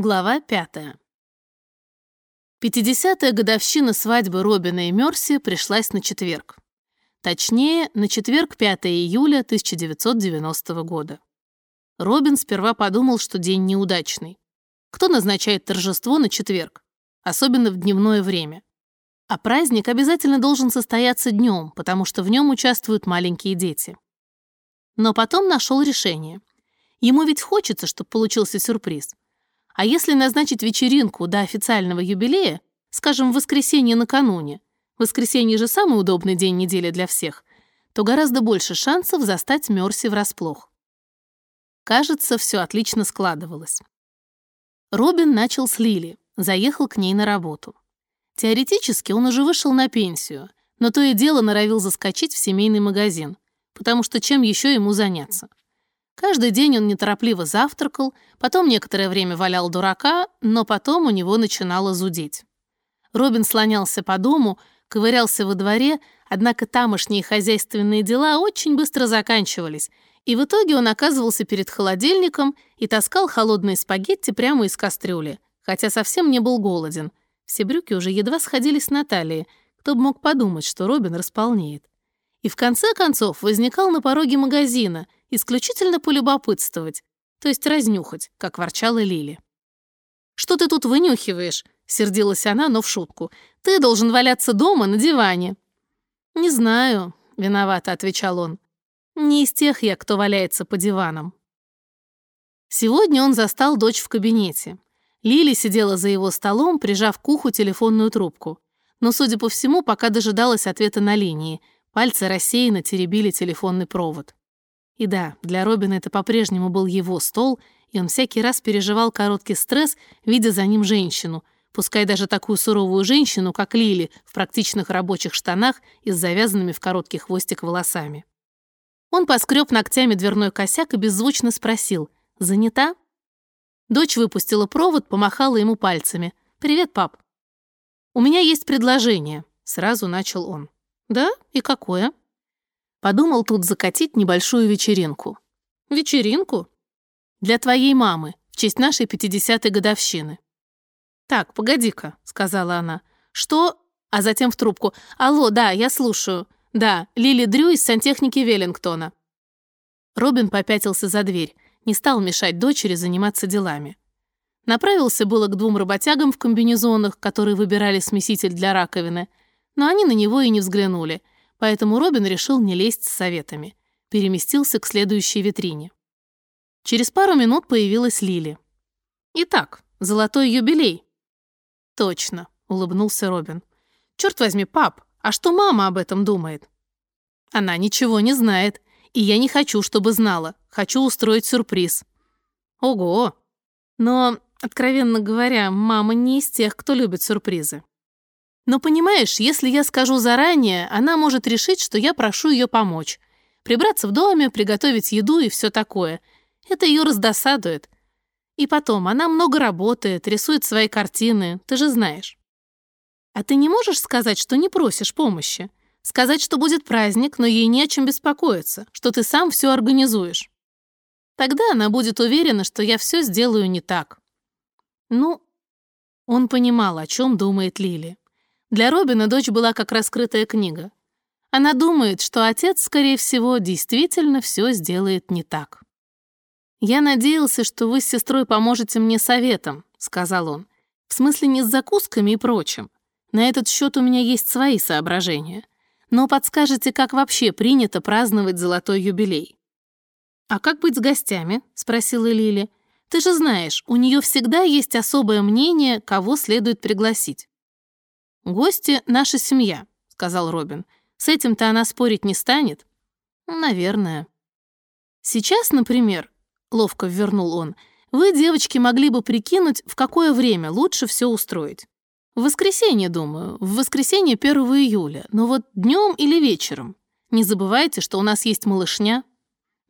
Глава пятая. Пятидесятая годовщина свадьбы Робина и Мерси пришлась на четверг. Точнее, на четверг 5 июля 1990 года. Робин сперва подумал, что день неудачный. Кто назначает торжество на четверг? Особенно в дневное время. А праздник обязательно должен состояться днем, потому что в нем участвуют маленькие дети. Но потом нашел решение. Ему ведь хочется, чтобы получился сюрприз. А если назначить вечеринку до официального юбилея, скажем, в воскресенье накануне, воскресенье же самый удобный день недели для всех, то гораздо больше шансов застать Мерси врасплох. Кажется, все отлично складывалось. Робин начал с Лили, заехал к ней на работу. Теоретически он уже вышел на пенсию, но то и дело норовил заскочить в семейный магазин, потому что чем еще ему заняться? Каждый день он неторопливо завтракал, потом некоторое время валял дурака, но потом у него начинало зудеть. Робин слонялся по дому, ковырялся во дворе, однако тамошние хозяйственные дела очень быстро заканчивались, и в итоге он оказывался перед холодильником и таскал холодные спагетти прямо из кастрюли, хотя совсем не был голоден. Все брюки уже едва сходились на талии, кто бы мог подумать, что Робин располнеет. И в конце концов возникал на пороге магазина — исключительно полюбопытствовать, то есть разнюхать, как ворчала Лили. «Что ты тут вынюхиваешь?» — сердилась она, но в шутку. «Ты должен валяться дома на диване». «Не знаю», — виновато отвечал он. «Не из тех я, кто валяется по диванам». Сегодня он застал дочь в кабинете. Лили сидела за его столом, прижав к уху телефонную трубку. Но, судя по всему, пока дожидалась ответа на линии. Пальцы рассеянно теребили телефонный провод. И да, для Робина это по-прежнему был его стол, и он всякий раз переживал короткий стресс, видя за ним женщину, пускай даже такую суровую женщину, как Лили, в практичных рабочих штанах и с завязанными в короткий хвостик волосами. Он поскреб ногтями дверной косяк и беззвучно спросил «Занята?». Дочь выпустила провод, помахала ему пальцами. «Привет, пап». «У меня есть предложение», — сразу начал он. «Да? И какое?» Подумал тут закатить небольшую вечеринку. Вечеринку? Для твоей мамы, в честь нашей 50-й годовщины. Так, погоди-ка, сказала она. Что? А затем в трубку. Алло, да, я слушаю. Да, Лили Дрю из сантехники Веллингтона. Робин попятился за дверь, не стал мешать дочери заниматься делами. Направился было к двум работягам в комбинезонах, которые выбирали смеситель для раковины, но они на него и не взглянули — поэтому Робин решил не лезть с советами. Переместился к следующей витрине. Через пару минут появилась Лили. «Итак, золотой юбилей». «Точно», — улыбнулся Робин. «Черт возьми, пап, а что мама об этом думает?» «Она ничего не знает, и я не хочу, чтобы знала. Хочу устроить сюрприз». «Ого!» «Но, откровенно говоря, мама не из тех, кто любит сюрпризы. Но понимаешь, если я скажу заранее, она может решить, что я прошу ее помочь. Прибраться в доме, приготовить еду и все такое. Это ее раздосадует. И потом, она много работает, рисует свои картины, ты же знаешь. А ты не можешь сказать, что не просишь помощи? Сказать, что будет праздник, но ей не о чем беспокоиться, что ты сам все организуешь. Тогда она будет уверена, что я все сделаю не так. Ну, он понимал, о чем думает Лили. Для Робина дочь была как раскрытая книга. Она думает, что отец, скорее всего, действительно все сделает не так. «Я надеялся, что вы с сестрой поможете мне советом», — сказал он. «В смысле не с закусками и прочим. На этот счет у меня есть свои соображения. Но подскажете, как вообще принято праздновать золотой юбилей?» «А как быть с гостями?» — спросила Лили. «Ты же знаешь, у нее всегда есть особое мнение, кого следует пригласить. «Гости — наша семья», — сказал Робин. «С этим-то она спорить не станет?» «Наверное». «Сейчас, например», — ловко ввернул он, «вы, девочки, могли бы прикинуть, в какое время лучше все устроить. В воскресенье, думаю, в воскресенье 1 июля, но вот днем или вечером. Не забывайте, что у нас есть малышня».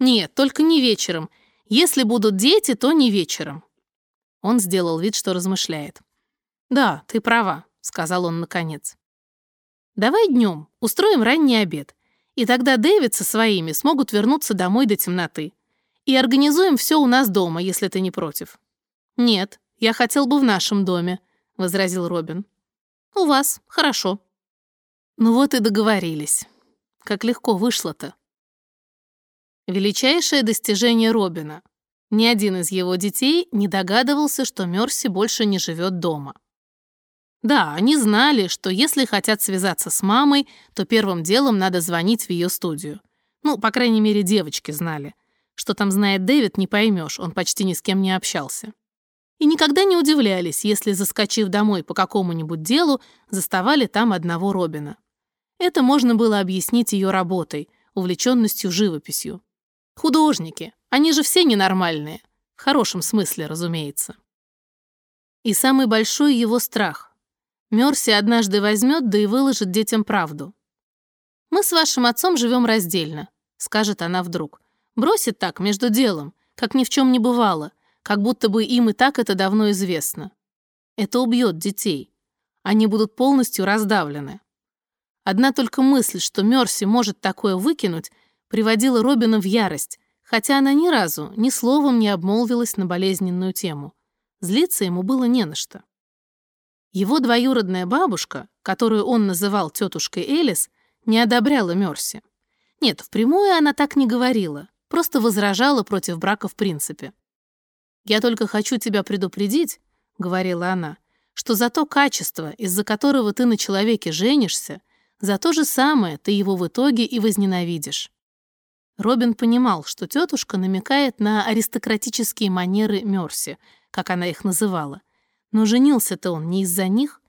«Нет, только не вечером. Если будут дети, то не вечером». Он сделал вид, что размышляет. «Да, ты права сказал он наконец. «Давай днем устроим ранний обед, и тогда Дэвид со своими смогут вернуться домой до темноты. И организуем все у нас дома, если ты не против». «Нет, Я хотел бы в нашем доме», — возразил Робин. «У вас, хорошо». Ну вот и договорились. Как легко вышло-то. Величайшее достижение Робина. Ни один из его детей не догадывался, что Мерси больше не живет дома. Да, они знали, что если хотят связаться с мамой, то первым делом надо звонить в ее студию. Ну, по крайней мере, девочки знали. Что там знает Дэвид, не поймешь, он почти ни с кем не общался. И никогда не удивлялись, если, заскочив домой по какому-нибудь делу, заставали там одного Робина. Это можно было объяснить ее работой, увлеченностью живописью. Художники, они же все ненормальные. В хорошем смысле, разумеется. И самый большой его страх. Мерси однажды возьмет, да и выложит детям правду. «Мы с вашим отцом живем раздельно», — скажет она вдруг. Бросит так, между делом, как ни в чем не бывало, как будто бы им и так это давно известно. Это убьет детей. Они будут полностью раздавлены. Одна только мысль, что Мерси может такое выкинуть, приводила Робина в ярость, хотя она ни разу ни словом не обмолвилась на болезненную тему. Злиться ему было не на что. Его двоюродная бабушка, которую он называл тетушкой Элис, не одобряла Мерси. Нет, впрямую она так не говорила, просто возражала против брака в принципе. «Я только хочу тебя предупредить», — говорила она, «что за то качество, из-за которого ты на человеке женишься, за то же самое ты его в итоге и возненавидишь». Робин понимал, что тетушка намекает на аристократические манеры Мерси, как она их называла. Но женился-то он не из-за них.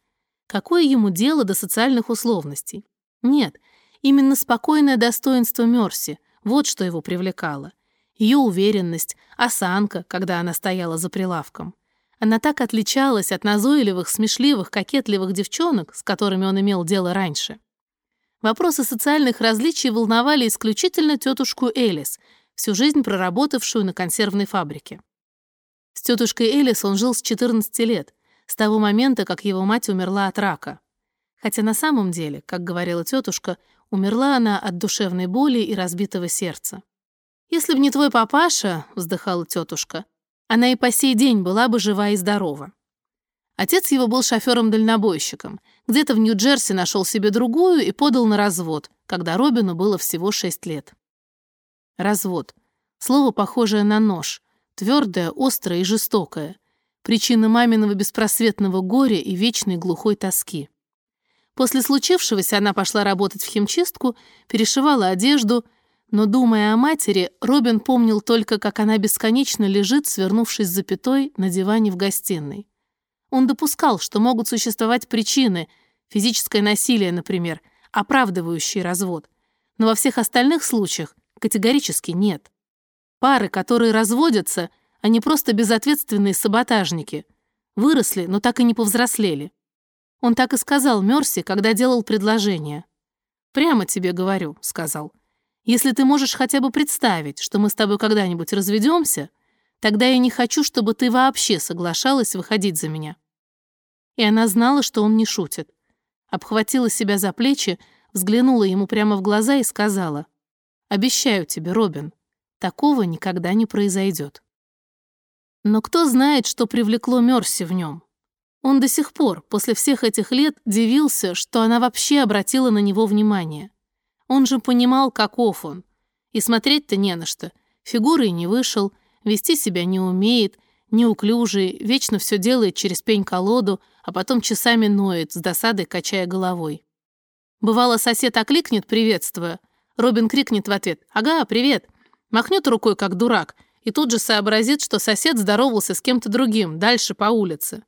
Какое ему дело до социальных условностей? Нет, именно спокойное достоинство Мерси, вот что его привлекало ее уверенность, осанка, когда она стояла за прилавком. Она так отличалась от назойливых, смешливых, кокетливых девчонок, с которыми он имел дело раньше. Вопросы социальных различий волновали исключительно тетушку Элис, всю жизнь проработавшую на консервной фабрике. С тетушкой Элис он жил с 14 лет, с того момента, как его мать умерла от рака. Хотя на самом деле, как говорила тетушка, умерла она от душевной боли и разбитого сердца. «Если б не твой папаша», — вздыхала тетушка, «она и по сей день была бы жива и здорова». Отец его был шофером-дальнобойщиком. Где-то в Нью-Джерси нашел себе другую и подал на развод, когда Робину было всего шесть лет. Развод. Слово, похожее на нож. Твердое, острое и жестокое. Причина маминого беспросветного горя и вечной глухой тоски. После случившегося она пошла работать в химчистку, перешивала одежду — но, думая о матери, Робин помнил только, как она бесконечно лежит, свернувшись за пятой на диване в гостиной. Он допускал, что могут существовать причины, физическое насилие, например, оправдывающие развод, но во всех остальных случаях категорически нет. Пары, которые разводятся, они просто безответственные саботажники. Выросли, но так и не повзрослели. Он так и сказал Мерси, когда делал предложение. «Прямо тебе говорю», — сказал. Если ты можешь хотя бы представить, что мы с тобой когда-нибудь разведемся, тогда я не хочу, чтобы ты вообще соглашалась выходить за меня». И она знала, что он не шутит. Обхватила себя за плечи, взглянула ему прямо в глаза и сказала, «Обещаю тебе, Робин, такого никогда не произойдет». Но кто знает, что привлекло Мерси в нем? Он до сих пор, после всех этих лет, дивился, что она вообще обратила на него внимание. Он же понимал, каков он. И смотреть-то не на что. Фигурой не вышел, вести себя не умеет, неуклюжий, вечно все делает через пень-колоду, а потом часами ноет, с досадой качая головой. Бывало, сосед окликнет, приветствуя. Робин крикнет в ответ «Ага, привет!» Махнет рукой, как дурак, и тут же сообразит, что сосед здоровался с кем-то другим, дальше по улице.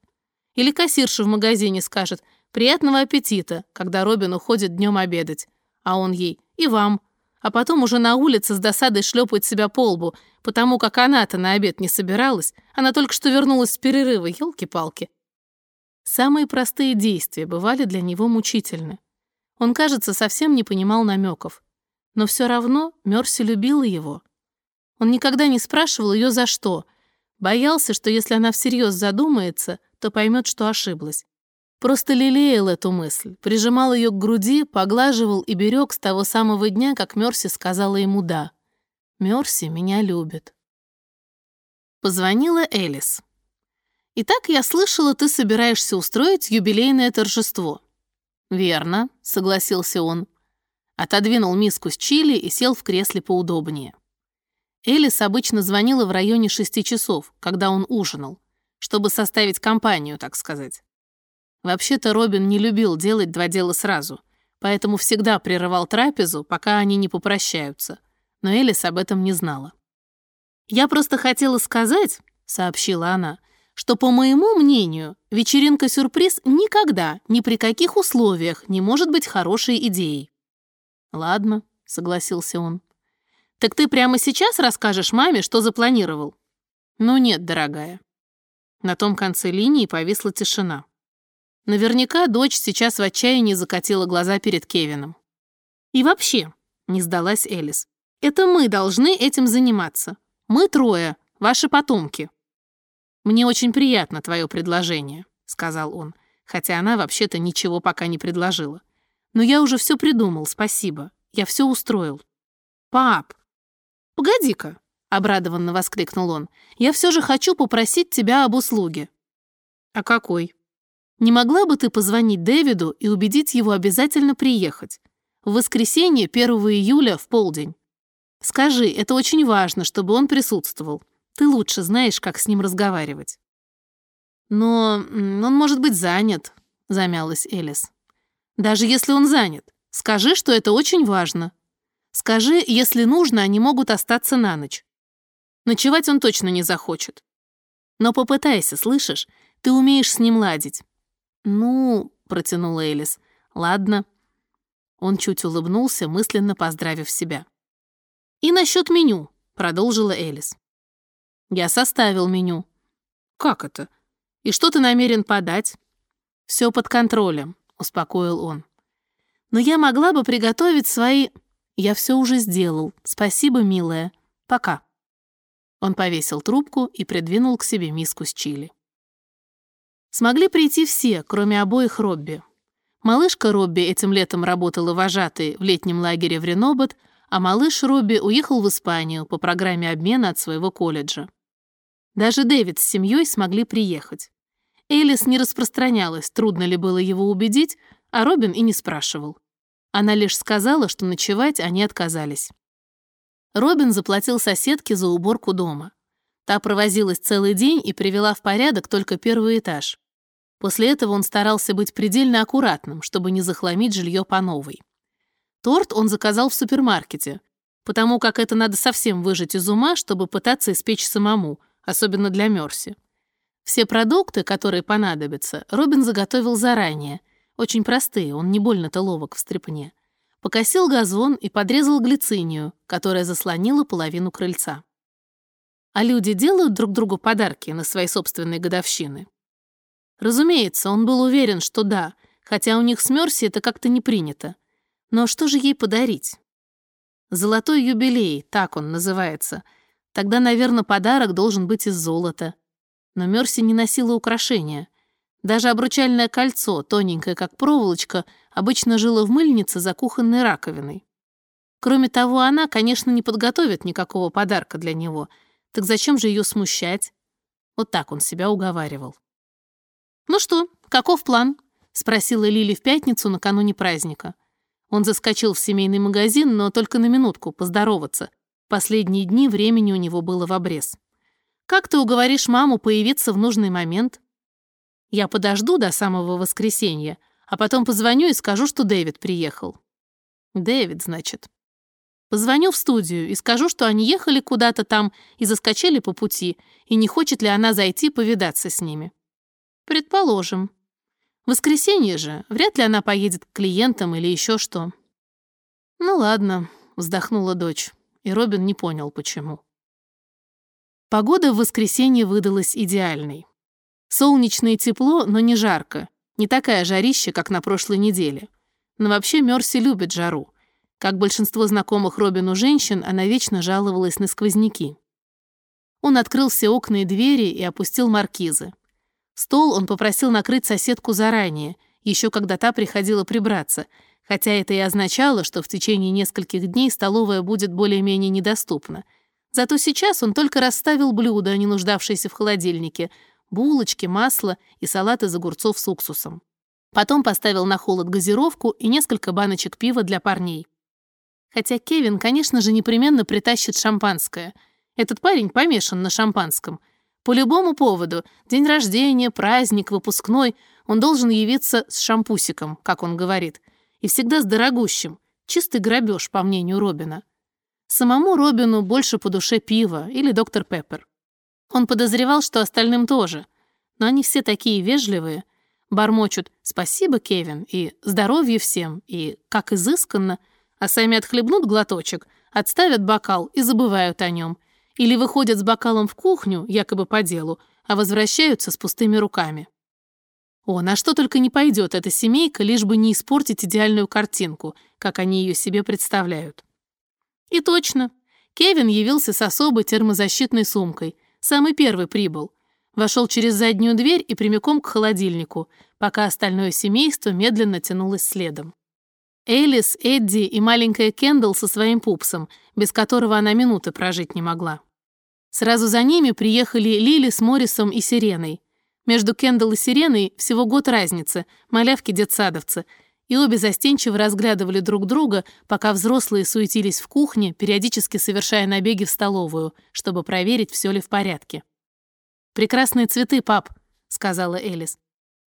Или кассирша в магазине скажет «Приятного аппетита», когда Робин уходит днем обедать а он ей «и вам». А потом уже на улице с досадой шлепает себя по лбу, потому как она-то на обед не собиралась, она только что вернулась с перерыва, елки-палки. Самые простые действия бывали для него мучительны. Он, кажется, совсем не понимал намеков. Но все равно Мерси любила его. Он никогда не спрашивал ее за что. Боялся, что если она всерьез задумается, то поймет, что ошиблась. Просто лелеял эту мысль, прижимал ее к груди, поглаживал и берег с того самого дня, как Мерси сказала ему «да». Мерси меня любит. Позвонила Элис. Итак, я слышала, ты собираешься устроить юбилейное торжество». «Верно», — согласился он. Отодвинул миску с чили и сел в кресле поудобнее. Элис обычно звонила в районе шести часов, когда он ужинал, чтобы составить компанию, так сказать. Вообще-то Робин не любил делать два дела сразу, поэтому всегда прерывал трапезу, пока они не попрощаются. Но Элис об этом не знала. «Я просто хотела сказать», — сообщила она, — что, по моему мнению, вечеринка-сюрприз никогда, ни при каких условиях не может быть хорошей идеей. «Ладно», — согласился он. «Так ты прямо сейчас расскажешь маме, что запланировал?» «Ну нет, дорогая». На том конце линии повисла тишина. Наверняка дочь сейчас в отчаянии закатила глаза перед Кевином. «И вообще», — не сдалась Элис, — «это мы должны этим заниматься. Мы трое, ваши потомки». «Мне очень приятно твое предложение», — сказал он, хотя она вообще-то ничего пока не предложила. «Но я уже все придумал, спасибо. Я все устроил». «Пап!» «Погоди-ка», — обрадованно воскликнул он. «Я все же хочу попросить тебя об услуге». «А какой?» «Не могла бы ты позвонить Дэвиду и убедить его обязательно приехать? В воскресенье, 1 июля, в полдень. Скажи, это очень важно, чтобы он присутствовал. Ты лучше знаешь, как с ним разговаривать». «Но он может быть занят», — замялась Элис. «Даже если он занят, скажи, что это очень важно. Скажи, если нужно, они могут остаться на ночь. Ночевать он точно не захочет. Но попытайся, слышишь? Ты умеешь с ним ладить». «Ну», — протянула Элис, — «ладно». Он чуть улыбнулся, мысленно поздравив себя. «И насчет меню», — продолжила Элис. Я составил меню. Как это? И что ты намерен подать? Все под контролем, успокоил он. Но я могла бы приготовить свои... Я все уже сделал. Спасибо, милая. Пока. Он повесил трубку и придвинул к себе миску с чили. Смогли прийти все, кроме обоих Робби. Малышка Робби этим летом работала вожатой в летнем лагере в Ренобот, а малыш Робби уехал в Испанию по программе обмена от своего колледжа. Даже Дэвид с семьей смогли приехать. Элис не распространялась, трудно ли было его убедить, а Робин и не спрашивал. Она лишь сказала, что ночевать они отказались. Робин заплатил соседке за уборку дома. Та провозилась целый день и привела в порядок только первый этаж. После этого он старался быть предельно аккуратным, чтобы не захламить жилье по новой. Торт он заказал в супермаркете, потому как это надо совсем выжать из ума, чтобы пытаться испечь самому — особенно для Мерси. Все продукты, которые понадобятся, Робин заготовил заранее. Очень простые, он не больно-то ловок в стряпне. Покосил газон и подрезал глицинию, которая заслонила половину крыльца. А люди делают друг другу подарки на свои собственные годовщины. Разумеется, он был уверен, что да, хотя у них с Мерси это как-то не принято. Но что же ей подарить? «Золотой юбилей», так он называется — Тогда, наверное, подарок должен быть из золота. Но Мерси не носила украшения. Даже обручальное кольцо, тоненькое как проволочка, обычно жило в мыльнице за кухонной раковиной. Кроме того, она, конечно, не подготовит никакого подарка для него. Так зачем же ее смущать? Вот так он себя уговаривал. «Ну что, каков план?» — спросила Лили в пятницу накануне праздника. Он заскочил в семейный магазин, но только на минутку, поздороваться — Последние дни времени у него было в обрез. «Как ты уговоришь маму появиться в нужный момент?» «Я подожду до самого воскресенья, а потом позвоню и скажу, что Дэвид приехал». «Дэвид, значит». Позвоню в студию и скажу, что они ехали куда-то там и заскочили по пути, и не хочет ли она зайти повидаться с ними. Предположим. воскресенье же, вряд ли она поедет к клиентам или еще что. Ну ладно, вздохнула дочь и Робин не понял, почему. Погода в воскресенье выдалась идеальной. Солнечно и тепло, но не жарко. Не такая жарища, как на прошлой неделе. Но вообще Мерси любит жару. Как большинство знакомых Робину женщин, она вечно жаловалась на сквозняки. Он открыл все окна и двери и опустил маркизы. Стол он попросил накрыть соседку заранее, еще когда та приходила прибраться — хотя это и означало, что в течение нескольких дней столовая будет более-менее недоступна. Зато сейчас он только расставил блюда, не нуждавшиеся в холодильнике, булочки, масло и салат из огурцов с уксусом. Потом поставил на холод газировку и несколько баночек пива для парней. Хотя Кевин, конечно же, непременно притащит шампанское. Этот парень помешан на шампанском. По любому поводу, день рождения, праздник, выпускной, он должен явиться с шампусиком, как он говорит, и всегда с дорогущим. Чистый грабеж, по мнению Робина. Самому Робину больше по душе пива или доктор Пеппер. Он подозревал, что остальным тоже. Но они все такие вежливые. Бормочут «Спасибо, Кевин» и «Здоровья всем» и «Как изысканно», а сами отхлебнут глоточек, отставят бокал и забывают о нем. Или выходят с бокалом в кухню, якобы по делу, а возвращаются с пустыми руками. О, на что только не пойдет эта семейка, лишь бы не испортить идеальную картинку, как они ее себе представляют. И точно. Кевин явился с особой термозащитной сумкой. Самый первый прибыл. Вошел через заднюю дверь и прямиком к холодильнику, пока остальное семейство медленно тянулось следом. Элис, Эдди и маленькая Кендалл со своим пупсом, без которого она минуты прожить не могла. Сразу за ними приехали Лили с Моррисом и Сиреной. Между Кендалл и Сиреной всего год разницы, малявки-детсадовцы, и обе застенчиво разглядывали друг друга, пока взрослые суетились в кухне, периодически совершая набеги в столовую, чтобы проверить, все ли в порядке. «Прекрасные цветы, пап», — сказала Элис.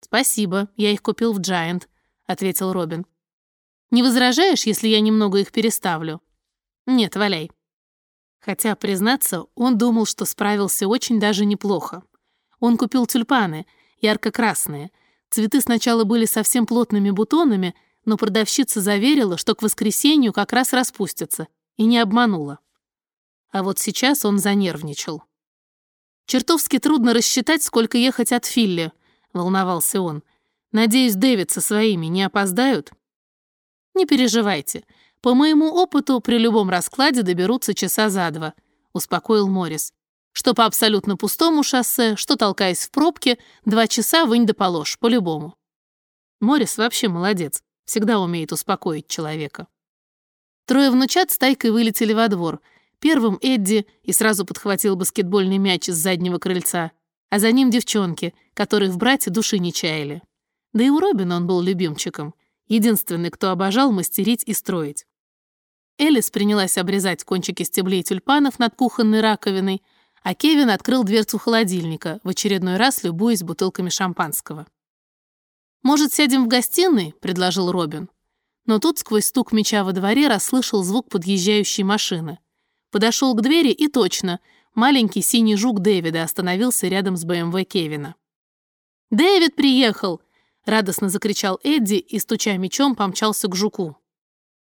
«Спасибо, я их купил в Giant», — ответил Робин. Не возражаешь, если я немного их переставлю? Нет, валяй. Хотя, признаться, он думал, что справился очень даже неплохо. Он купил тюльпаны, ярко-красные. Цветы сначала были совсем плотными бутонами, но продавщица заверила, что к воскресенью как раз распустятся, и не обманула. А вот сейчас он занервничал. «Чертовски трудно рассчитать, сколько ехать от Филли», — волновался он. «Надеюсь, Дэвид со своими не опоздают?» «Не переживайте. По моему опыту, при любом раскладе доберутся часа за два», — успокоил Моррис. «Что по абсолютно пустому шоссе, что толкаясь в пробке, два часа вынь да положь, по-любому». Моррис вообще молодец, всегда умеет успокоить человека. Трое внучат с тайкой вылетели во двор. Первым Эдди и сразу подхватил баскетбольный мяч с заднего крыльца, а за ним девчонки, которые в брате души не чаяли. Да и у Робина он был любимчиком — единственный, кто обожал мастерить и строить. Элис принялась обрезать кончики стеблей тюльпанов над кухонной раковиной, а Кевин открыл дверцу холодильника, в очередной раз любуясь бутылками шампанского. «Может, сядем в гостиной?» — предложил Робин. Но тут сквозь стук меча во дворе расслышал звук подъезжающей машины. Подошел к двери и точно, маленький синий жук Дэвида остановился рядом с БМВ Кевина. «Дэвид приехал!» радостно закричал Эдди и, стуча мечом, помчался к жуку.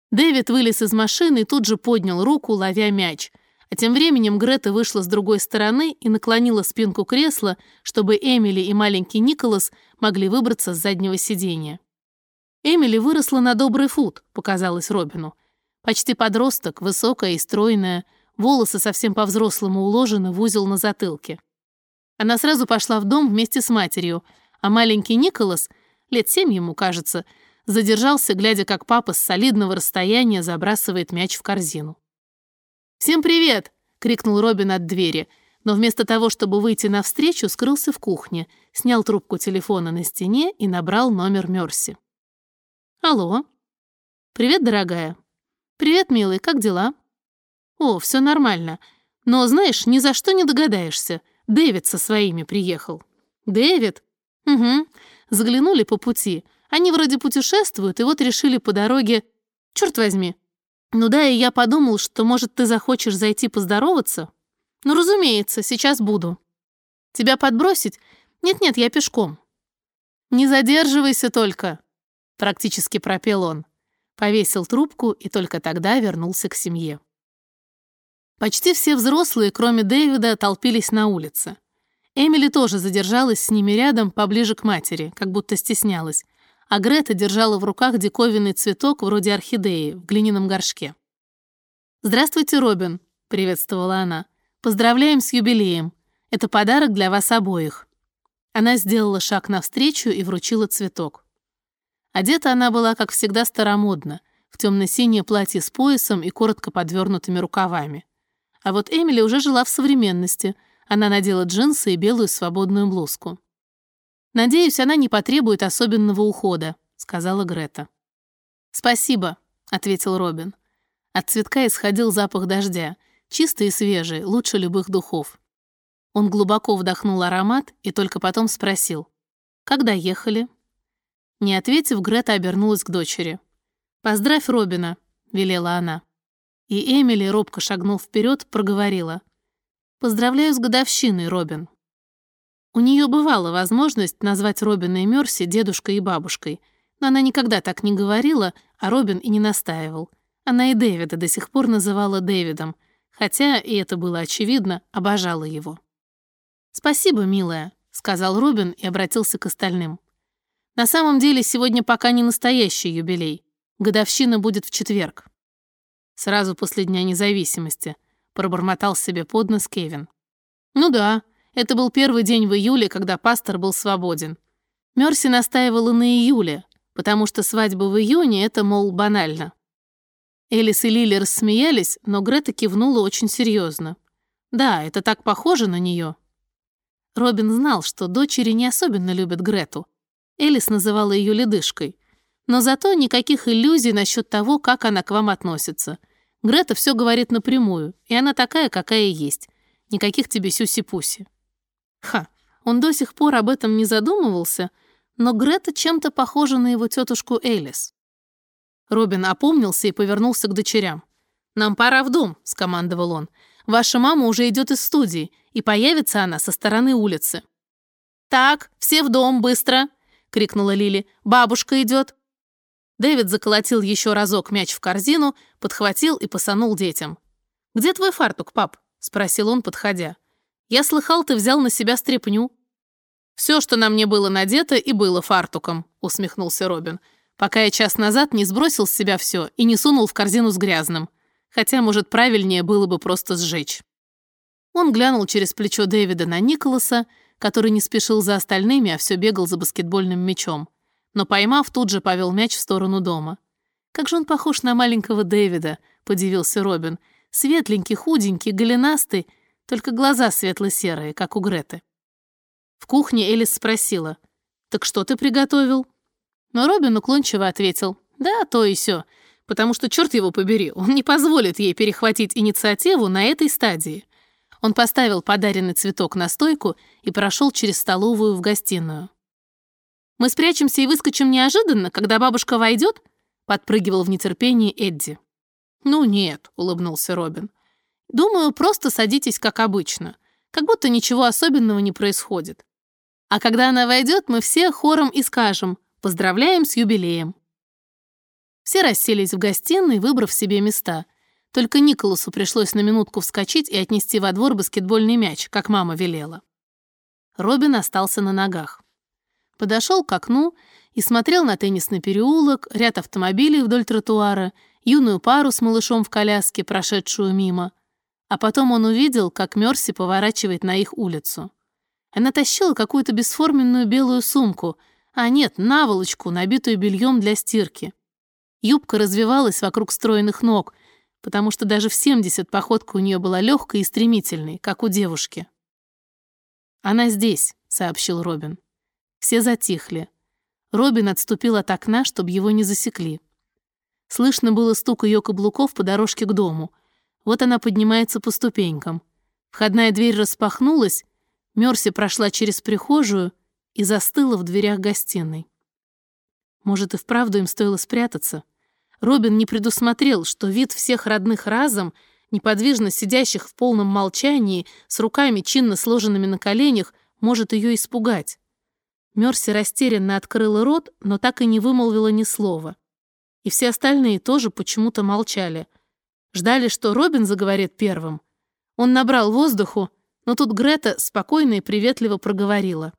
Дэвид вылез из машины и тут же поднял руку, ловя мяч. А тем временем Грета вышла с другой стороны и наклонила спинку кресла, чтобы Эмили и маленький Николас могли выбраться с заднего сиденья. Эмили выросла на добрый фут, показалось Робину. Почти подросток, высокая и стройная, волосы совсем по-взрослому уложены в узел на затылке. Она сразу пошла в дом вместе с матерью, а маленький Николас — лет семь ему, кажется, задержался, глядя, как папа с солидного расстояния забрасывает мяч в корзину. «Всем привет!» — крикнул Робин от двери, но вместо того, чтобы выйти навстречу, скрылся в кухне, снял трубку телефона на стене и набрал номер Мерси. «Алло?» «Привет, дорогая». «Привет, милый, как дела?» «О, все нормально. Но, знаешь, ни за что не догадаешься. Дэвид со своими приехал». «Дэвид?» «Угу. Заглянули по пути. Они вроде путешествуют, и вот решили по дороге... Черт возьми. Ну да, и я подумал, что, может, ты захочешь зайти поздороваться? Ну, разумеется, сейчас буду. Тебя подбросить? Нет-нет, я пешком. Не задерживайся только, практически пропел он. Повесил трубку и только тогда вернулся к семье. Почти все взрослые, кроме Дэвида, толпились на улице. Эмили тоже задержалась с ними рядом, поближе к матери, как будто стеснялась, а Грета держала в руках диковинный цветок вроде орхидеи в глиняном горшке. «Здравствуйте, Робин», — приветствовала она. «Поздравляем с юбилеем. Это подарок для вас обоих». Она сделала шаг навстречу и вручила цветок. Одета она была, как всегда, старомодно, в темно-синее платье с поясом и коротко подвернутыми рукавами. А вот Эмили уже жила в современности — Она надела джинсы и белую свободную блузку. «Надеюсь, она не потребует особенного ухода», — сказала Грета. «Спасибо», — ответил Робин. От цветка исходил запах дождя, чистый и свежий, лучше любых духов. Он глубоко вдохнул аромат и только потом спросил. «Когда ехали?» Не ответив, Грета обернулась к дочери. «Поздравь Робина», — велела она. И Эмили, робко шагнув вперед, проговорила. «Поздравляю с годовщиной, Робин». У нее бывала возможность назвать Робина и Мерси дедушкой и бабушкой, но она никогда так не говорила, а Робин и не настаивал. Она и Дэвида до сих пор называла Дэвидом, хотя, и это было очевидно, обожала его. «Спасибо, милая», — сказал Робин и обратился к остальным. «На самом деле сегодня пока не настоящий юбилей. Годовщина будет в четверг». Сразу после Дня независимости, пробормотал себе под нос Кевин. «Ну да, это был первый день в июле, когда пастор был свободен. Мерси настаивала на июле, потому что свадьба в июне — это, мол, банально. Элис и Лили рассмеялись, но Грета кивнула очень серьезно. Да, это так похоже на нее. Робин знал, что дочери не особенно любят Грету. Элис называла ее ледышкой. Но зато никаких иллюзий насчет того, как она к вам относится. Грета все говорит напрямую, и она такая, какая есть. Никаких тебе сюси-пуси. Ха, он до сих пор об этом не задумывался, но Грета чем-то похожа на его тетушку Элис. Робин опомнился и повернулся к дочерям. «Нам пора в дом», — скомандовал он. «Ваша мама уже идет из студии, и появится она со стороны улицы». «Так, все в дом, быстро!» — крикнула Лили. «Бабушка идет!» Дэвид заколотил еще разок мяч в корзину, подхватил и посанул детям. «Где твой фартук, пап?» — спросил он, подходя. Я слыхал, ты взял на себя стряпню». «Все, что на мне было надето, и было фартуком», — усмехнулся Робин, «пока я час назад не сбросил с себя все и не сунул в корзину с грязным. Хотя, может, правильнее было бы просто сжечь». Он глянул через плечо Дэвида на Николаса, который не спешил за остальными, а все бегал за баскетбольным мячом. Но, поймав, тут же повел мяч в сторону дома. «Как же он похож на маленького Дэвида», — подивился Робин. «Светленький, худенький, голенастый, только глаза светло-серые, как у Греты. В кухне Элис спросила, «Так что ты приготовил?» Но Робин уклончиво ответил, «Да, то и сё, потому что, черт его побери, он не позволит ей перехватить инициативу на этой стадии». Он поставил подаренный цветок на стойку и прошел через столовую в гостиную. «Мы спрячемся и выскочим неожиданно, когда бабушка войдет?» подпрыгивал в нетерпении Эдди. «Ну нет», — улыбнулся Робин. Думаю, просто садитесь как обычно, как будто ничего особенного не происходит. А когда она войдет, мы все хором и скажем «Поздравляем с юбилеем». Все расселись в гостиной, выбрав себе места. Только Николасу пришлось на минутку вскочить и отнести во двор баскетбольный мяч, как мама велела. Робин остался на ногах. Подошел к окну и смотрел на теннисный переулок, ряд автомобилей вдоль тротуара, юную пару с малышом в коляске, прошедшую мимо — а потом он увидел, как Мерси поворачивает на их улицу. Она тащила какую-то бесформенную белую сумку, а нет, наволочку, набитую бельем для стирки. Юбка развивалась вокруг стройных ног, потому что даже в 70 походка у нее была легкой и стремительной, как у девушки. «Она здесь», — сообщил Робин. Все затихли. Робин отступил от окна, чтобы его не засекли. Слышно было стук ее каблуков по дорожке к дому — вот она поднимается по ступенькам. Входная дверь распахнулась, Мерси прошла через прихожую и застыла в дверях гостиной. Может, и вправду им стоило спрятаться? Робин не предусмотрел, что вид всех родных разом, неподвижно сидящих в полном молчании, с руками чинно сложенными на коленях, может ее испугать. Мерси растерянно открыла рот, но так и не вымолвила ни слова. И все остальные тоже почему-то молчали — Ждали, что Робин заговорит первым. Он набрал воздуху, но тут Грета спокойно и приветливо проговорила.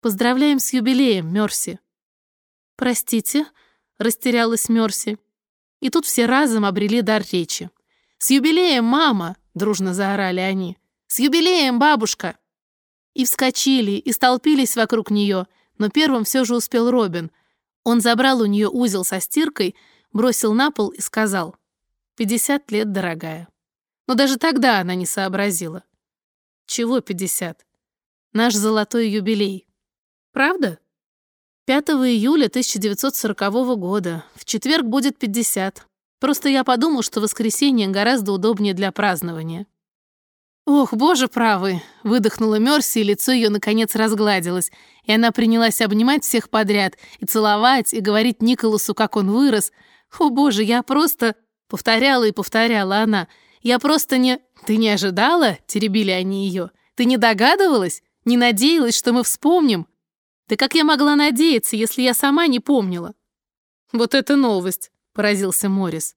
«Поздравляем с юбилеем, Мерси». «Простите», — растерялась Мерси. И тут все разом обрели дар речи. «С юбилеем, мама!» — дружно заорали они. «С юбилеем, бабушка!» И вскочили, и столпились вокруг нее, но первым все же успел Робин. Он забрал у нее узел со стиркой, бросил на пол и сказал — Пятьдесят лет, дорогая. Но даже тогда она не сообразила. Чего 50? Наш золотой юбилей. Правда? 5 июля 1940 года. В четверг будет 50. Просто я подумал, что воскресенье гораздо удобнее для празднования. «Ох, боже правый!» — выдохнула Мерси, и лицо ее наконец разгладилось, и она принялась обнимать всех подряд, и целовать, и говорить Николасу, как он вырос. «О, боже, я просто...» — повторяла и повторяла она. «Я просто не...» «Ты не ожидала?» — теребили они ее. «Ты не догадывалась? Не надеялась, что мы вспомним?» «Да как я могла надеяться, если я сама не помнила?» «Вот это новость!» — поразился Моррис.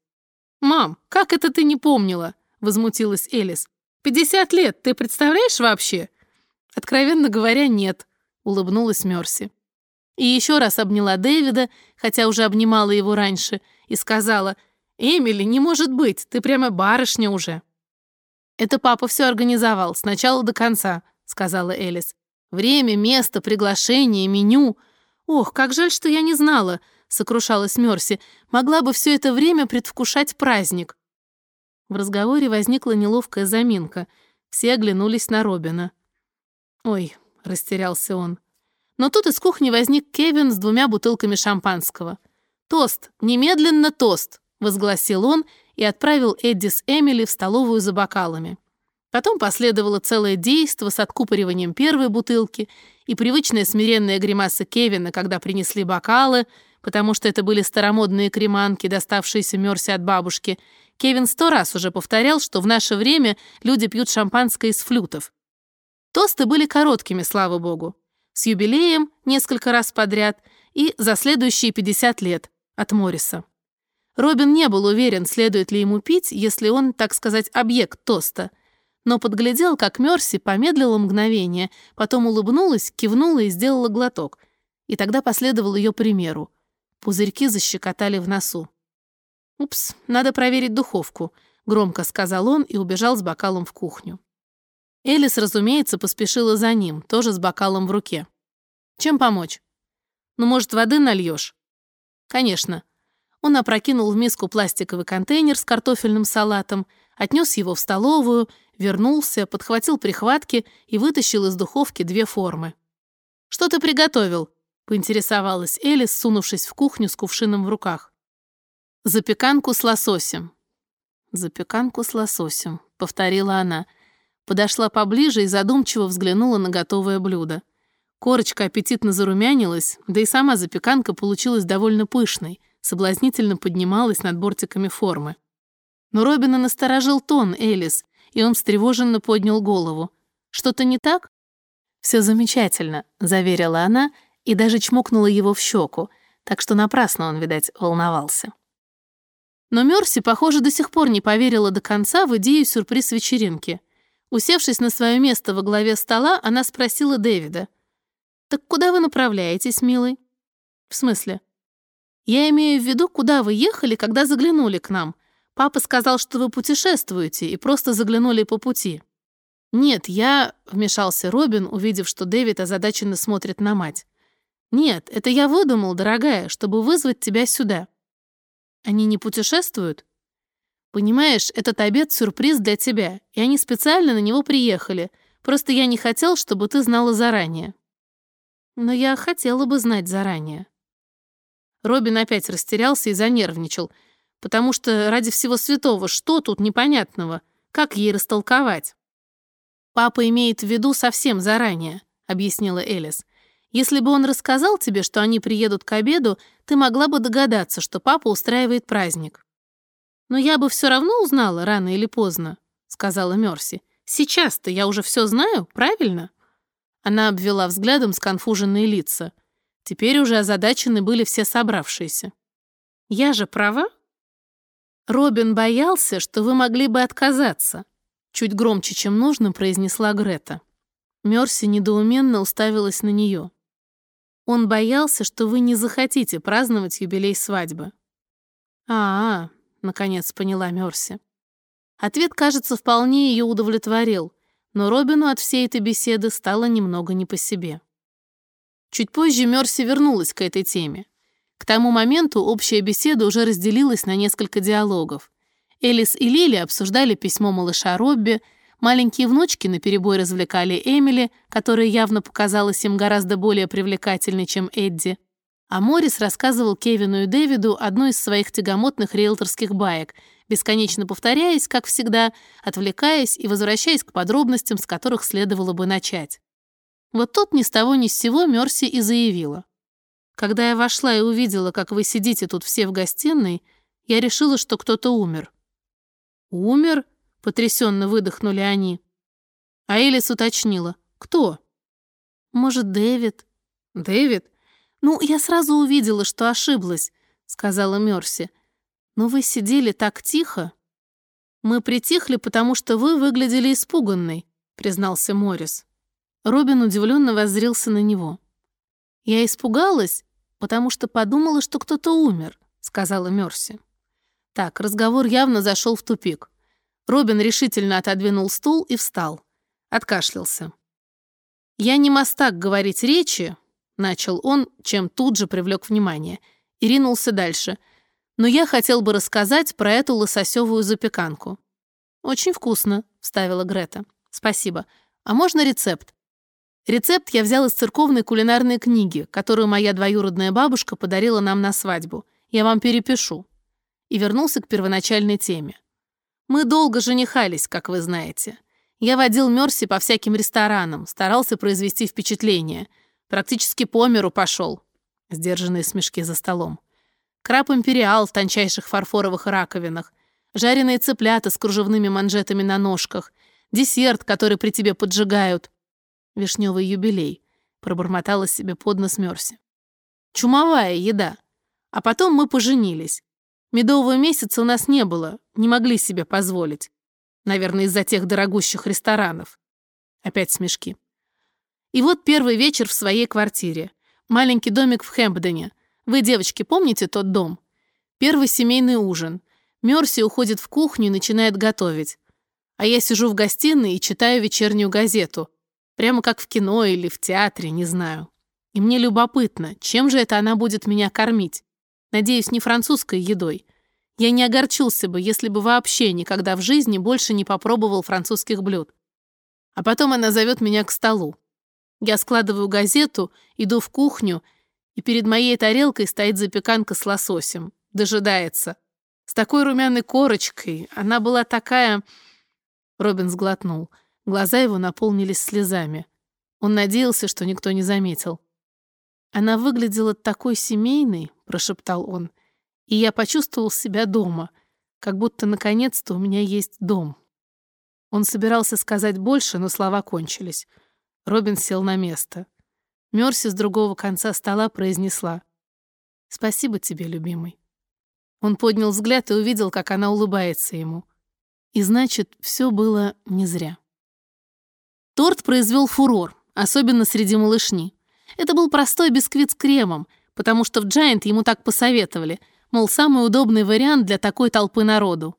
«Мам, как это ты не помнила?» — возмутилась Элис. «Пятьдесят лет, ты представляешь вообще?» «Откровенно говоря, нет», — улыбнулась Мерси. И еще раз обняла Дэвида, хотя уже обнимала его раньше, и сказала, «Эмили, не может быть, ты прямо барышня уже». «Это папа все организовал, с начала до конца», — сказала Элис. «Время, место, приглашение, меню. Ох, как жаль, что я не знала», — сокрушалась Мерси. «Могла бы все это время предвкушать праздник». В разговоре возникла неловкая заминка. Все оглянулись на Робина. «Ой», — растерялся он. Но тут из кухни возник Кевин с двумя бутылками шампанского. «Тост! Немедленно тост!» — возгласил он и отправил Эдди с Эмили в столовую за бокалами. Потом последовало целое действо с откупориванием первой бутылки и привычная смиренная гримаса Кевина, когда принесли бокалы, потому что это были старомодные креманки, доставшиеся Мерси от бабушки. Кевин сто раз уже повторял, что в наше время люди пьют шампанское из флютов. Тосты были короткими, слава богу. С юбилеем несколько раз подряд и за следующие 50 лет от Морриса. Робин не был уверен, следует ли ему пить, если он, так сказать, объект тоста, но подглядел, как Мерси помедлила мгновение, потом улыбнулась, кивнула и сделала глоток. И тогда последовал ее примеру. Пузырьки защекотали в носу. «Упс, надо проверить духовку», — громко сказал он и убежал с бокалом в кухню. Элис, разумеется, поспешила за ним, тоже с бокалом в руке. «Чем помочь?» «Ну, может, воды нальешь?» «Конечно», он опрокинул в миску пластиковый контейнер с картофельным салатом, отнес его в столовую, вернулся, подхватил прихватки и вытащил из духовки две формы. «Что ты приготовил?» — поинтересовалась Элис, сунувшись в кухню с кувшином в руках. «Запеканку с лососем». «Запеканку с лососем», — повторила она. Подошла поближе и задумчиво взглянула на готовое блюдо. Корочка аппетитно зарумянилась, да и сама запеканка получилась довольно пышной соблазнительно поднималась над бортиками формы. Но Робина насторожил тон Элис, и он встревоженно поднял голову. «Что-то не так?» «Все замечательно», — заверила она и даже чмокнула его в щеку, так что напрасно он, видать, волновался. Но Мерси, похоже, до сих пор не поверила до конца в идею сюрприз-вечеринки. Усевшись на свое место во главе стола, она спросила Дэвида. «Так куда вы направляетесь, милый?» «В смысле?» Я имею в виду, куда вы ехали, когда заглянули к нам. Папа сказал, что вы путешествуете и просто заглянули по пути». «Нет, я...» — вмешался Робин, увидев, что Дэвид озадаченно смотрит на мать. «Нет, это я выдумал, дорогая, чтобы вызвать тебя сюда». «Они не путешествуют?» «Понимаешь, этот обед — сюрприз для тебя, и они специально на него приехали. Просто я не хотел, чтобы ты знала заранее». «Но я хотела бы знать заранее», Робин опять растерялся и занервничал, потому что ради всего святого, что тут непонятного? Как ей растолковать? «Папа имеет в виду совсем заранее», — объяснила Элис. «Если бы он рассказал тебе, что они приедут к обеду, ты могла бы догадаться, что папа устраивает праздник». «Но я бы все равно узнала рано или поздно», — сказала Мерси. «Сейчас-то я уже все знаю, правильно?» Она обвела взглядом сконфуженные лица. Теперь уже озадачены были все собравшиеся. «Я же права?» «Робин боялся, что вы могли бы отказаться», чуть громче, чем нужно, произнесла Грета. Мерси недоуменно уставилась на нее. «Он боялся, что вы не захотите праздновать юбилей свадьбы». «А-а», — наконец поняла Мерси. Ответ, кажется, вполне ее удовлетворил, но Робину от всей этой беседы стало немного не по себе. Чуть позже Мерси вернулась к этой теме. К тому моменту общая беседа уже разделилась на несколько диалогов. Элис и Лили обсуждали письмо малыша Робби, Маленькие внучки наперебой развлекали Эмили, которая явно показалась им гораздо более привлекательной, чем Эдди. А Моррис рассказывал Кевину и Дэвиду одну из своих тягомотных риэлторских баек, бесконечно повторяясь, как всегда, отвлекаясь и возвращаясь к подробностям, с которых следовало бы начать. Вот тут ни с того ни с сего Мерси и заявила. «Когда я вошла и увидела, как вы сидите тут все в гостиной, я решила, что кто-то умер». «Умер?» Потрясенно выдохнули они. А Элис уточнила. «Кто?» «Может, Дэвид?» «Дэвид? Ну, я сразу увидела, что ошиблась», — сказала Мерси. «Но вы сидели так тихо». «Мы притихли, потому что вы выглядели испуганной», — признался Моррис. Робин удивленно воззрился на него. «Я испугалась, потому что подумала, что кто-то умер», — сказала Мерси. Так, разговор явно зашел в тупик. Робин решительно отодвинул стул и встал. Откашлялся. «Я не мастак говорить речи», — начал он, чем тут же привлек внимание, и ринулся дальше. «Но я хотел бы рассказать про эту лососевую запеканку». «Очень вкусно», — вставила Грета. «Спасибо. А можно рецепт?» Рецепт я взял из церковной кулинарной книги, которую моя двоюродная бабушка подарила нам на свадьбу. Я вам перепишу. И вернулся к первоначальной теме. Мы долго женихались, как вы знаете. Я водил Мерси по всяким ресторанам, старался произвести впечатление. Практически по миру пошел. Сдержанные смешки за столом. Краб империал в тончайших фарфоровых раковинах. Жареные цыплята с кружевными манжетами на ножках. Десерт, который при тебе поджигают. Вишневый юбилей. Пробормотала себе под нос Мерси. Чумовая еда. А потом мы поженились. Медового месяца у нас не было, не могли себе позволить. Наверное, из-за тех дорогущих ресторанов. Опять смешки. И вот первый вечер в своей квартире. Маленький домик в Хэмпдене. Вы, девочки, помните тот дом? Первый семейный ужин. Мерси уходит в кухню и начинает готовить. А я сижу в гостиной и читаю вечернюю газету. Прямо как в кино или в театре, не знаю. И мне любопытно, чем же это она будет меня кормить? Надеюсь, не французской едой. Я не огорчился бы, если бы вообще никогда в жизни больше не попробовал французских блюд. А потом она зовет меня к столу. Я складываю газету, иду в кухню, и перед моей тарелкой стоит запеканка с лососем. Дожидается. С такой румяной корочкой. Она была такая... Робин сглотнул. Глаза его наполнились слезами. Он надеялся, что никто не заметил. Она выглядела такой семейной, прошептал он, и я почувствовал себя дома, как будто наконец-то у меня есть дом. Он собирался сказать больше, но слова кончились. Робин сел на место. Мерси с другого конца стола произнесла. «Спасибо тебе, любимый». Он поднял взгляд и увидел, как она улыбается ему. И значит, все было не зря. Торт произвел фурор, особенно среди малышни. Это был простой бисквит с кремом, потому что в Giant ему так посоветовали, мол, самый удобный вариант для такой толпы народу.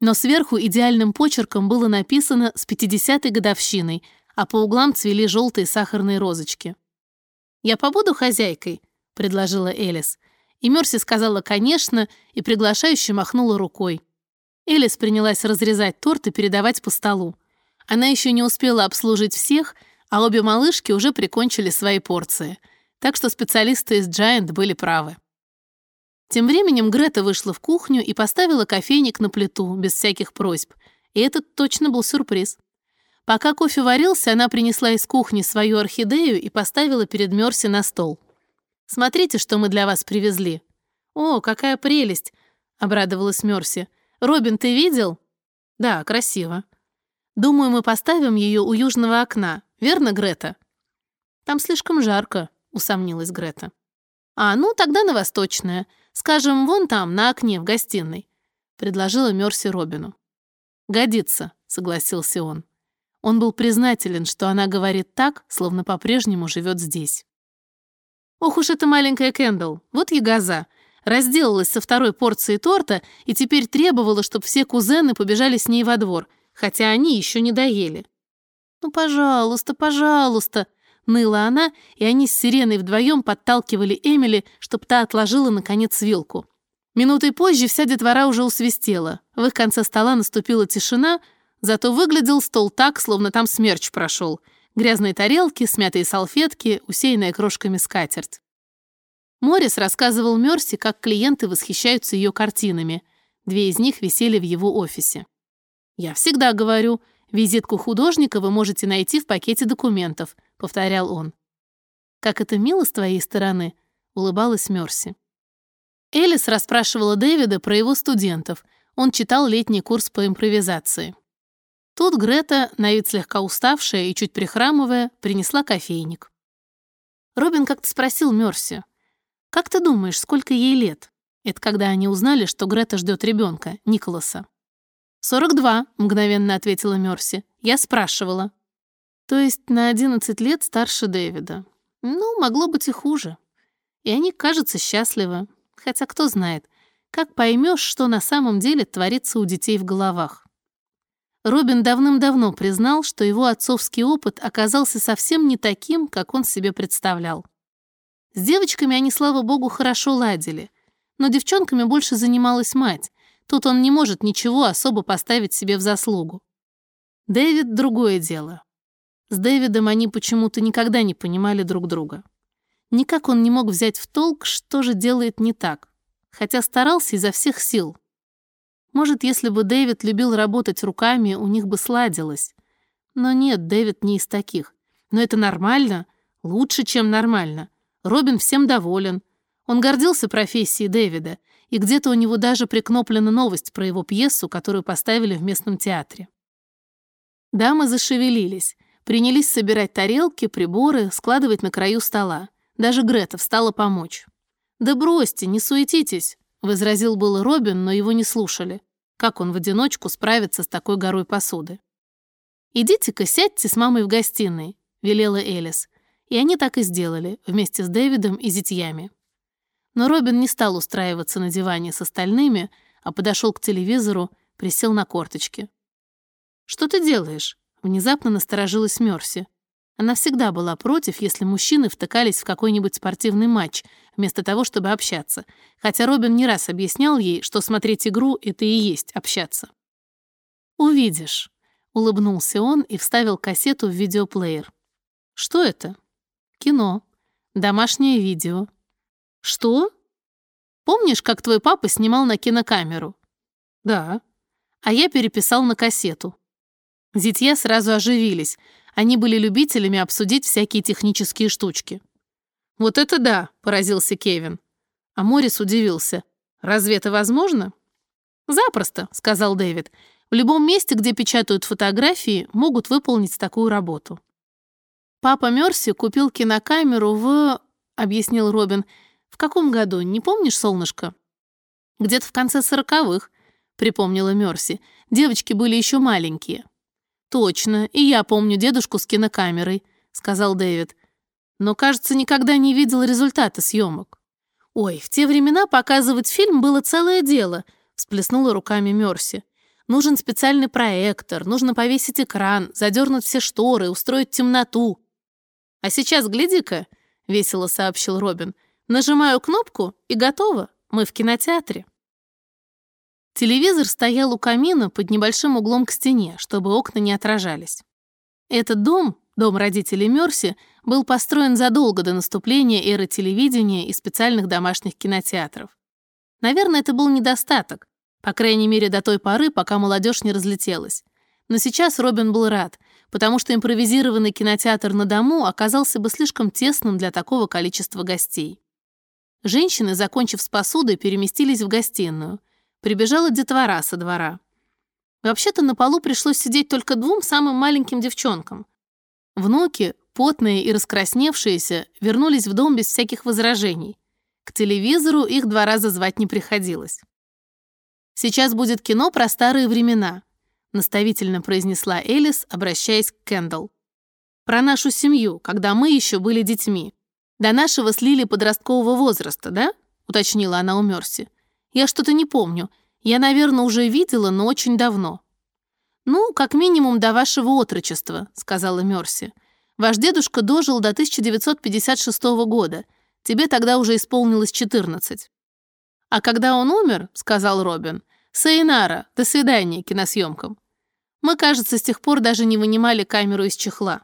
Но сверху идеальным почерком было написано с 50-й годовщиной, а по углам цвели желтые сахарные розочки. «Я побуду хозяйкой», — предложила Элис. И Мерси сказала «конечно» и приглашающе махнула рукой. Элис принялась разрезать торт и передавать по столу. Она еще не успела обслужить всех, а обе малышки уже прикончили свои порции — так что специалисты из Giant были правы. Тем временем Грета вышла в кухню и поставила кофейник на плиту, без всяких просьб. И это точно был сюрприз. Пока кофе варился, она принесла из кухни свою орхидею и поставила перед Мерси на стол. «Смотрите, что мы для вас привезли». «О, какая прелесть!» — обрадовалась Мерси. «Робин, ты видел?» «Да, красиво». «Думаю, мы поставим ее у южного окна, верно, Грета?» «Там слишком жарко», — усомнилась Грета. «А, ну тогда на восточное. Скажем, вон там, на окне в гостиной», — предложила Мерси Робину. «Годится», — согласился он. Он был признателен, что она говорит так, словно по-прежнему живет здесь. «Ох уж эта маленькая Кэндалл, вот ягоза. Разделалась со второй порцией торта и теперь требовала, чтобы все кузены побежали с ней во двор, хотя они еще не доели. «Ну, пожалуйста, пожалуйста», Ныла она, и они с Сиреной вдвоем подталкивали Эмили, чтоб та отложила, наконец, вилку. Минутой позже вся детвора уже усвистела. В их конце стола наступила тишина, Зато выглядел стол так, словно там смерч прошел. Грязные тарелки, смятые салфетки, усеянная крошками скатерть. Моррис рассказывал Мерси, как клиенты восхищаются ее картинами. Две из них висели в его офисе. «Я всегда говорю, визитку художника вы можете найти в пакете документов», — повторял он. «Как это мило с твоей стороны», — улыбалась Мерси. Элис расспрашивала Дэвида про его студентов. Он читал летний курс по импровизации. Тут Грета, на вид слегка уставшая и чуть прихрамывая, принесла кофейник. Робин как-то спросил Мерси, «Как ты думаешь, сколько ей лет?» Это когда они узнали, что Грета ждет ребенка, Николаса. «Сорок два», — мгновенно ответила Мерси. «Я спрашивала». То есть на одиннадцать лет старше Дэвида. Ну, могло быть и хуже. И они, кажется, счастливы. Хотя кто знает, как поймешь, что на самом деле творится у детей в головах. Робин давным-давно признал, что его отцовский опыт оказался совсем не таким, как он себе представлял. С девочками они, слава богу, хорошо ладили, но девчонками больше занималась мать. Тут он не может ничего особо поставить себе в заслугу. Дэвид — другое дело. С Дэвидом они почему-то никогда не понимали друг друга. Никак он не мог взять в толк, что же делает не так, хотя старался изо всех сил, может, если бы Дэвид любил работать руками, у них бы сладилось. Но нет, Дэвид не из таких. Но это нормально, лучше, чем нормально. Робин всем доволен. Он гордился профессией Дэвида, и где-то у него даже прикноплена новость про его пьесу, которую поставили в местном театре. Дамы зашевелились, принялись собирать тарелки, приборы, складывать на краю стола. Даже Грета встала помочь. «Да бросьте, не суетитесь», — возразил был Робин, но его не слушали. Как он в одиночку справится с такой горой посуды? «Идите-ка сядьте с мамой в гостиной», — велела Элис. И они так и сделали, вместе с Дэвидом и зятьями. Но Робин не стал устраиваться на диване с остальными, а подошел к телевизору, присел на корточки. «Что ты делаешь?» — внезапно насторожилась Мерси. Она всегда была против, если мужчины втыкались в какой-нибудь спортивный матч, вместо того, чтобы общаться, хотя Робин не раз объяснял ей, что смотреть игру — это и есть общаться. «Увидишь», — улыбнулся он и вставил кассету в видеоплеер. «Что это?» «Кино. Домашнее видео». «Что?» «Помнишь, как твой папа снимал на кинокамеру?» «Да». «А я переписал на кассету». Зятья сразу оживились — они были любителями обсудить всякие технические штучки. «Вот это да!» — поразился Кевин. А Морис удивился. «Разве это возможно?» «Запросто», — сказал Дэвид. «В любом месте, где печатают фотографии, могут выполнить такую работу». «Папа Мерси купил кинокамеру в...» — объяснил Робин. «В каком году? Не помнишь, солнышко?» «Где-то в конце сороковых», — припомнила Мерси. «Девочки были еще маленькие». «Точно, и я помню дедушку с кинокамерой», — сказал Дэвид. «Но, кажется, никогда не видел результата съемок». «Ой, в те времена показывать фильм было целое дело», — всплеснула руками Мерси. «Нужен специальный проектор, нужно повесить экран, задернуть все шторы, устроить темноту». «А сейчас, гляди-ка», — весело сообщил Робин, «нажимаю кнопку, и готово, мы в кинотеатре». Телевизор стоял у камина под небольшим углом к стене, чтобы окна не отражались. Этот дом, дом родителей Мерси, был построен задолго до наступления эры телевидения и специальных домашних кинотеатров. Наверное, это был недостаток, по крайней мере до той поры, пока молодежь не разлетелась. Но сейчас Робин был рад, потому что импровизированный кинотеатр на дому оказался бы слишком тесным для такого количества гостей. Женщины, закончив с посудой, переместились в гостиную. Прибежала детвора со двора. Вообще-то на полу пришлось сидеть только двум самым маленьким девчонкам. Внуки, потные и раскрасневшиеся, вернулись в дом без всяких возражений. К телевизору их два раза звать не приходилось. «Сейчас будет кино про старые времена», — наставительно произнесла Элис, обращаясь к Кэндалл. «Про нашу семью, когда мы еще были детьми. До нашего слили подросткового возраста, да?» — уточнила она у Мерси. Я что-то не помню. Я, наверное, уже видела, но очень давно». «Ну, как минимум до вашего отрочества», — сказала Мерси. «Ваш дедушка дожил до 1956 года. Тебе тогда уже исполнилось 14». «А когда он умер», — сказал Робин, — «Сейнара, до свидания киносъемкам». Мы, кажется, с тех пор даже не вынимали камеру из чехла.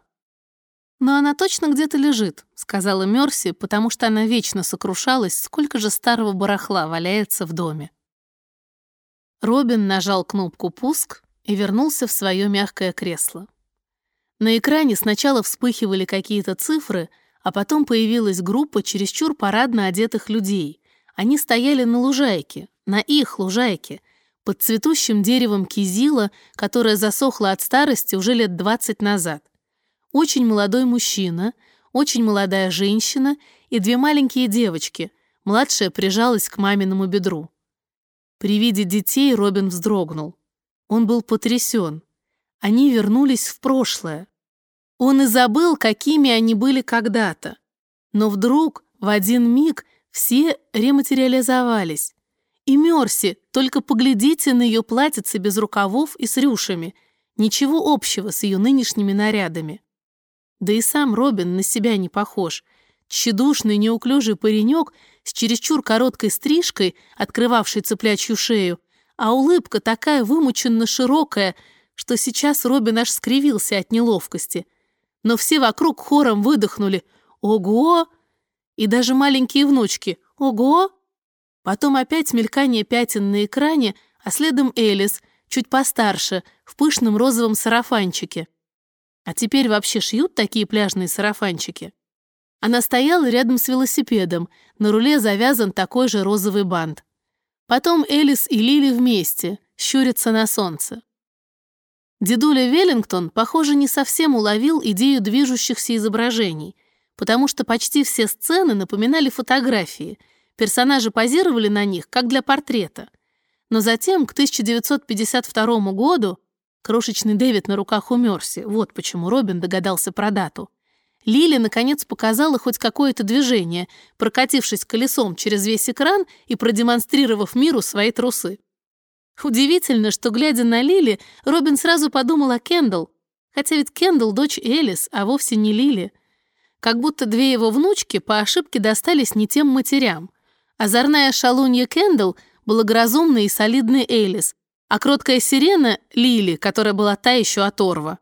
«Но она точно где-то лежит», — сказала Мерси, потому что она вечно сокрушалась, сколько же старого барахла валяется в доме. Робин нажал кнопку «Пуск» и вернулся в свое мягкое кресло. На экране сначала вспыхивали какие-то цифры, а потом появилась группа чересчур парадно одетых людей. Они стояли на лужайке, на их лужайке, под цветущим деревом кизила, которое засохло от старости уже лет 20 назад. Очень молодой мужчина, очень молодая женщина и две маленькие девочки. Младшая прижалась к маминому бедру. При виде детей Робин вздрогнул. Он был потрясен. Они вернулись в прошлое. Он и забыл, какими они были когда-то. Но вдруг, в один миг, все рематериализовались. И Мерси, только поглядите на ее платьице без рукавов и с рюшами. Ничего общего с ее нынешними нарядами. Да и сам Робин на себя не похож. Тщедушный, неуклюжий паренек с чересчур короткой стрижкой, открывавшей цыплячью шею, а улыбка такая вымученно широкая, что сейчас Робин аж скривился от неловкости. Но все вокруг хором выдохнули «Ого!» и даже маленькие внучки «Ого!» Потом опять мелькание пятен на экране, а следом Элис, чуть постарше, в пышном розовом сарафанчике. А теперь вообще шьют такие пляжные сарафанчики. Она стояла рядом с велосипедом, на руле завязан такой же розовый бант. Потом Элис и Лили вместе, щурятся на солнце. Дедуля Веллингтон, похоже, не совсем уловил идею движущихся изображений, потому что почти все сцены напоминали фотографии — Персонажи позировали на них, как для портрета. Но затем, к 1952 году, крошечный Дэвид на руках у Мерси, вот почему Робин догадался про дату, Лили, наконец, показала хоть какое-то движение, прокатившись колесом через весь экран и продемонстрировав миру свои трусы. Удивительно, что, глядя на Лили, Робин сразу подумал о Кендалл, хотя ведь Кендалл — дочь Элис, а вовсе не Лили. Как будто две его внучки по ошибке достались не тем матерям. Озорная шалунья Кендалл — благоразумный и солидный Элис, а кроткая сирена — Лили, которая была та еще оторва.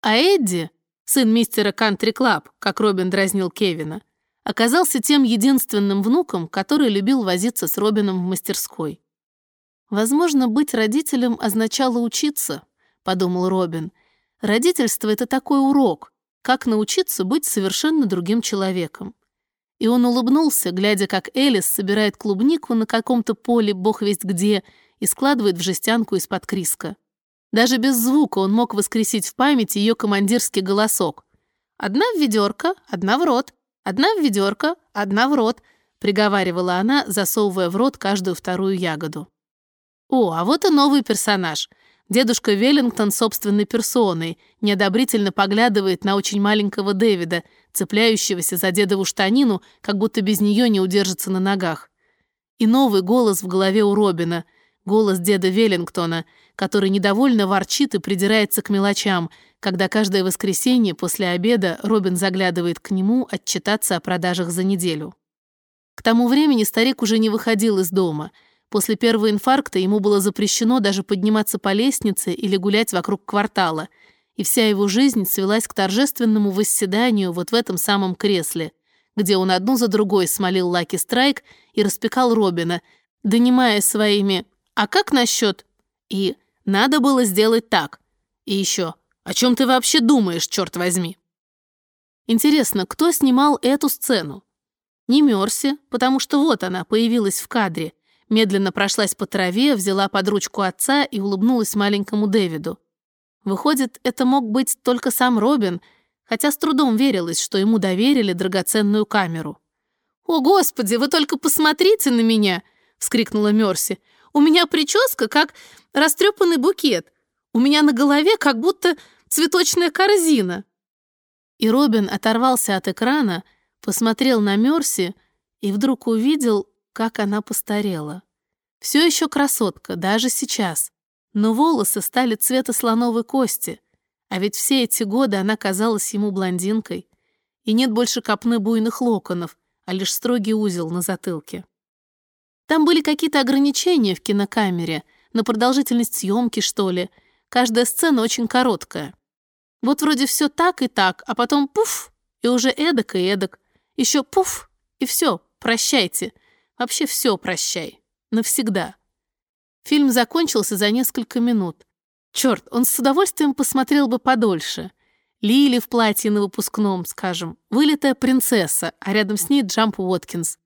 А Эдди, сын мистера Кантри Клаб, как Робин дразнил Кевина, оказался тем единственным внуком, который любил возиться с Робином в мастерской. «Возможно, быть родителем означало учиться», — подумал Робин. «Родительство — это такой урок, как научиться быть совершенно другим человеком. И он улыбнулся, глядя, как Элис собирает клубнику на каком-то поле, бог весть где, и складывает в жестянку из-под Криско. Даже без звука он мог воскресить в памяти ее командирский голосок. «Одна в ведерко, одна в рот, одна в ведерко, одна в рот», приговаривала она, засовывая в рот каждую вторую ягоду. «О, а вот и новый персонаж. Дедушка Веллингтон собственной персоной неодобрительно поглядывает на очень маленького Дэвида, цепляющегося за дедову штанину, как будто без нее не удержится на ногах. И новый голос в голове у Робина, голос деда Веллингтона, который недовольно ворчит и придирается к мелочам, когда каждое воскресенье после обеда Робин заглядывает к нему отчитаться о продажах за неделю. К тому времени старик уже не выходил из дома — После первого инфаркта ему было запрещено даже подниматься по лестнице или гулять вокруг квартала, и вся его жизнь свелась к торжественному восседанию вот в этом самом кресле, где он одну за другой смолил Лаки Страйк и распекал Робина, донимая своими «А как насчет?» и «Надо было сделать так» и еще «О чем ты вообще думаешь, черт возьми?» Интересно, кто снимал эту сцену? Не Мерси, потому что вот она появилась в кадре, медленно прошлась по траве, взяла под ручку отца и улыбнулась маленькому Дэвиду. Выходит, это мог быть только сам Робин, хотя с трудом верилось, что ему доверили драгоценную камеру. «О, Господи, вы только посмотрите на меня!» — вскрикнула Мерси. «У меня прическа, как растрепанный букет. У меня на голове как будто цветочная корзина». И Робин оторвался от экрана, посмотрел на Мерси и вдруг увидел, как она постарела. Все еще красотка, даже сейчас. Но волосы стали цвета слоновой кости, а ведь все эти годы она казалась ему блондинкой. И нет больше копны буйных локонов, а лишь строгий узел на затылке. Там были какие-то ограничения в кинокамере, на продолжительность съемки, что ли. Каждая сцена очень короткая. Вот вроде все так и так, а потом пуф, и уже эдак и эдак. Еще пуф, и все, прощайте. Вообще все прощай. Навсегда. Фильм закончился за несколько минут. Черт, он с удовольствием посмотрел бы подольше. Лили в платье на выпускном, скажем, вылитая принцесса, а рядом с ней Джамп Уоткинс.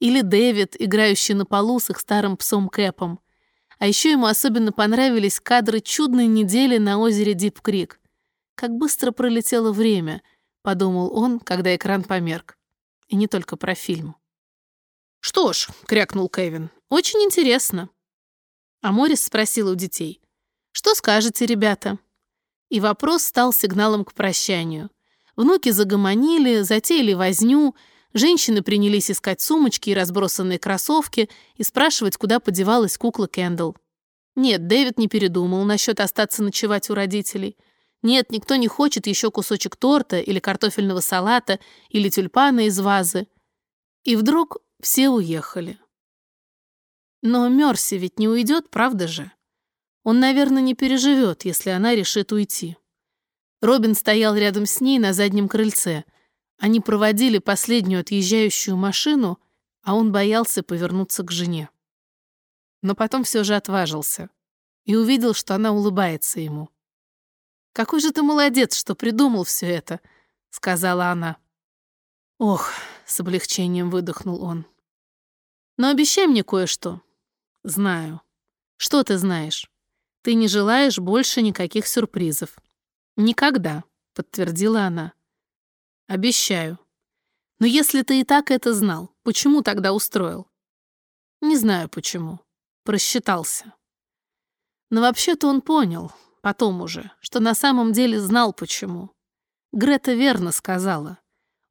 Или Дэвид, играющий на полу с их старым псом Кэпом. А еще ему особенно понравились кадры чудной недели на озере Дип Крик. Как быстро пролетело время, подумал он, когда экран померк. И не только про фильм. «Что ж», — крякнул Кевин, — «очень интересно». А Морис спросил у детей, «Что скажете, ребята?» И вопрос стал сигналом к прощанию. Внуки загомонили, затеяли возню, женщины принялись искать сумочки и разбросанные кроссовки и спрашивать, куда подевалась кукла Кэндл. Нет, Дэвид не передумал насчет остаться ночевать у родителей. Нет, никто не хочет еще кусочек торта или картофельного салата или тюльпана из вазы. И вдруг все уехали. Но Мерси ведь не уйдет, правда же? Он, наверное, не переживет, если она решит уйти. Робин стоял рядом с ней на заднем крыльце. Они проводили последнюю отъезжающую машину, а он боялся повернуться к жене. Но потом все же отважился и увидел, что она улыбается ему. «Какой же ты молодец, что придумал все это», — сказала она. «Ох», — с облегчением выдохнул он. «Но обещай мне кое-что». «Знаю». «Что ты знаешь?» Ты не желаешь больше никаких сюрпризов. Никогда, подтвердила она. Обещаю. Но если ты и так это знал, почему тогда устроил? Не знаю почему. Просчитался. Но вообще-то он понял, потом уже, что на самом деле знал почему. Грета верно сказала.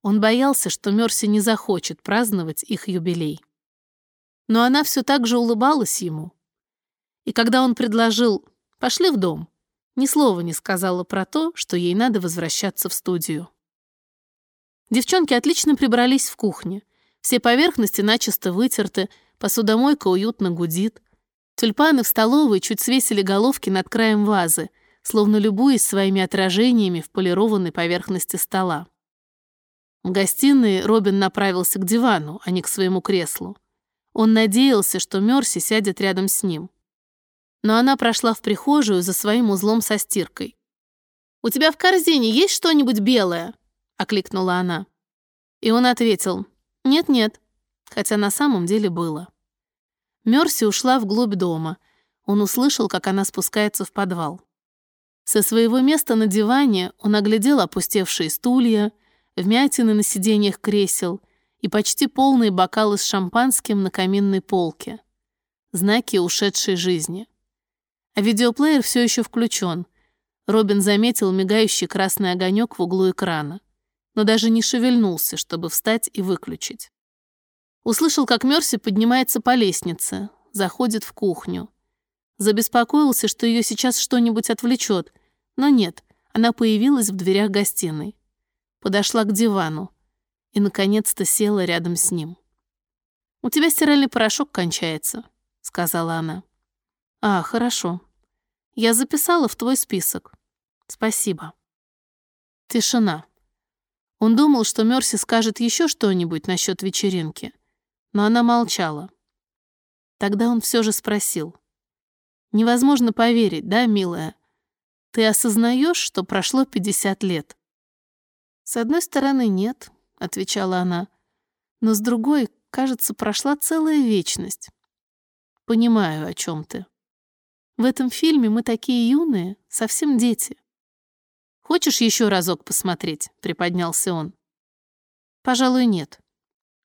Он боялся, что Мерси не захочет праздновать их юбилей. Но она все так же улыбалась ему, и когда он предложил «пошли в дом», ни слова не сказала про то, что ей надо возвращаться в студию. Девчонки отлично прибрались в кухне. Все поверхности начисто вытерты, посудомойка уютно гудит. Тюльпаны в столовой чуть свесили головки над краем вазы, словно любуясь своими отражениями в полированной поверхности стола. В гостиной Робин направился к дивану, а не к своему креслу. Он надеялся, что Мерси сядет рядом с ним но она прошла в прихожую за своим узлом со стиркой. «У тебя в корзине есть что-нибудь белое?» — окликнула она. И он ответил «Нет-нет», хотя на самом деле было. Мерси ушла вглубь дома. Он услышал, как она спускается в подвал. Со своего места на диване он оглядел опустевшие стулья, вмятины на сиденьях кресел и почти полные бокалы с шампанским на каминной полке. Знаки ушедшей жизни. А видеоплеер все еще включен. Робин заметил мигающий красный огонек в углу экрана, но даже не шевельнулся, чтобы встать и выключить. Услышал, как Мерси поднимается по лестнице, заходит в кухню. Забеспокоился, что ее сейчас что-нибудь отвлечет, но нет, она появилась в дверях гостиной. Подошла к дивану и, наконец-то, села рядом с ним. «У тебя стиральный порошок кончается», — сказала она. «А, хорошо», я записала в твой список. Спасибо. Тишина. Он думал, что Мерси скажет еще что-нибудь насчет вечеринки, но она молчала. Тогда он все же спросил. «Невозможно поверить, да, милая? Ты осознаешь, что прошло 50 лет?» «С одной стороны, нет», — отвечала она, «но с другой, кажется, прошла целая вечность. Понимаю, о чем ты». В этом фильме мы такие юные, совсем дети. «Хочешь еще разок посмотреть?» — приподнялся он. «Пожалуй, нет».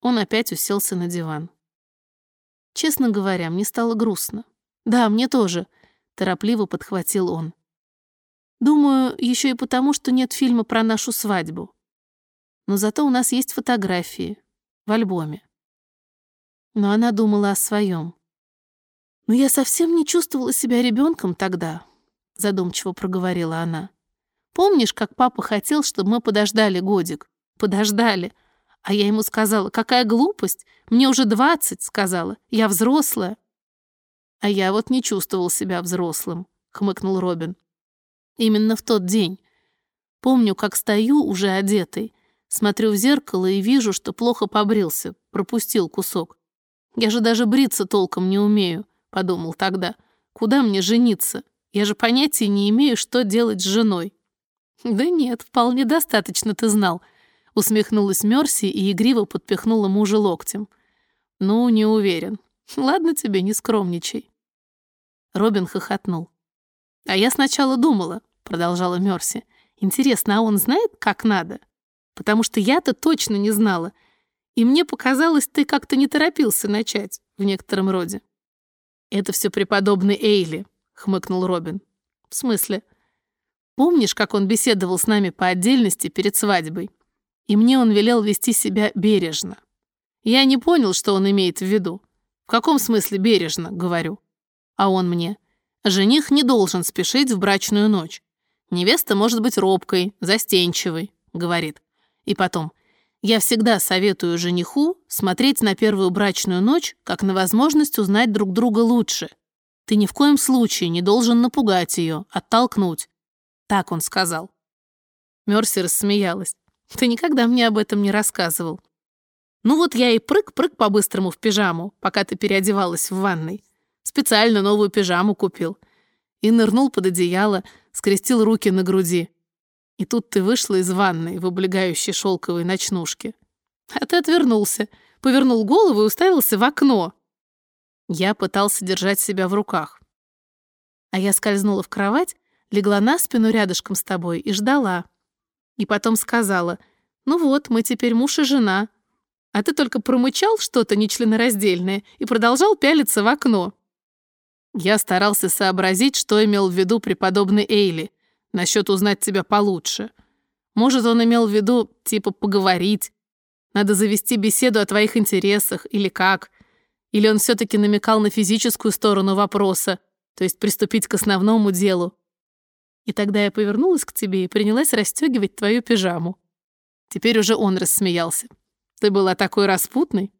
Он опять уселся на диван. Честно говоря, мне стало грустно. «Да, мне тоже», — торопливо подхватил он. «Думаю, еще и потому, что нет фильма про нашу свадьбу. Но зато у нас есть фотографии в альбоме». Но она думала о своем. «Но я совсем не чувствовала себя ребенком тогда», — задумчиво проговорила она. «Помнишь, как папа хотел, чтобы мы подождали годик? Подождали. А я ему сказала, какая глупость, мне уже двадцать, сказала, я взрослая». «А я вот не чувствовал себя взрослым», — хмыкнул Робин. Именно в тот день. Помню, как стою, уже одетый, смотрю в зеркало и вижу, что плохо побрился, пропустил кусок. Я же даже бриться толком не умею, подумал тогда. Куда мне жениться? Я же понятия не имею, что делать с женой. Да нет, вполне достаточно ты знал, усмехнулась Мерси и игриво подпихнула мужа локтем. Ну, не уверен. Ладно тебе, не скромничай. Робин хохотнул. А я сначала думала, продолжала Мерси, Интересно, а он знает, как надо? Потому что я-то точно не знала. И мне показалось, ты как-то не торопился начать, в некотором роде. Это все преподобный Эйли, хмыкнул Робин. В смысле? Помнишь, как он беседовал с нами по отдельности перед свадьбой? И мне он велел вести себя бережно. Я не понял, что он имеет в виду. В каком смысле бережно, говорю. А он мне. Жених не должен спешить в брачную ночь. Невеста может быть робкой, застенчивой, говорит. И потом, я всегда советую жениху смотреть на первую брачную ночь как на возможность узнать друг друга лучше. Ты ни в коем случае не должен напугать ее, оттолкнуть. Так он сказал. Мерси рассмеялась. Ты никогда мне об этом не рассказывал. Ну вот я и прыг-прыг по-быстрому в пижаму, пока ты переодевалась в ванной. Специально новую пижаму купил. И нырнул под одеяло, скрестил руки на груди. И тут ты вышла из ванной в облегающей шелковой ночнушке. А ты отвернулся, повернул голову и уставился в окно. Я пытался держать себя в руках. А я скользнула в кровать, легла на спину рядышком с тобой и ждала. И потом сказала, ну вот, мы теперь муж и жена. А ты только промычал что-то нечленораздельное и продолжал пялиться в окно. Я старался сообразить, что имел в виду преподобный Эйли, насчет узнать тебя получше. Может, он имел в виду, типа, поговорить. Надо завести беседу о твоих интересах, или как. Или он все-таки намекал на физическую сторону вопроса, то есть приступить к основному делу. И тогда я повернулась к тебе и принялась расстегивать твою пижаму. Теперь уже он рассмеялся. Ты была такой распутной.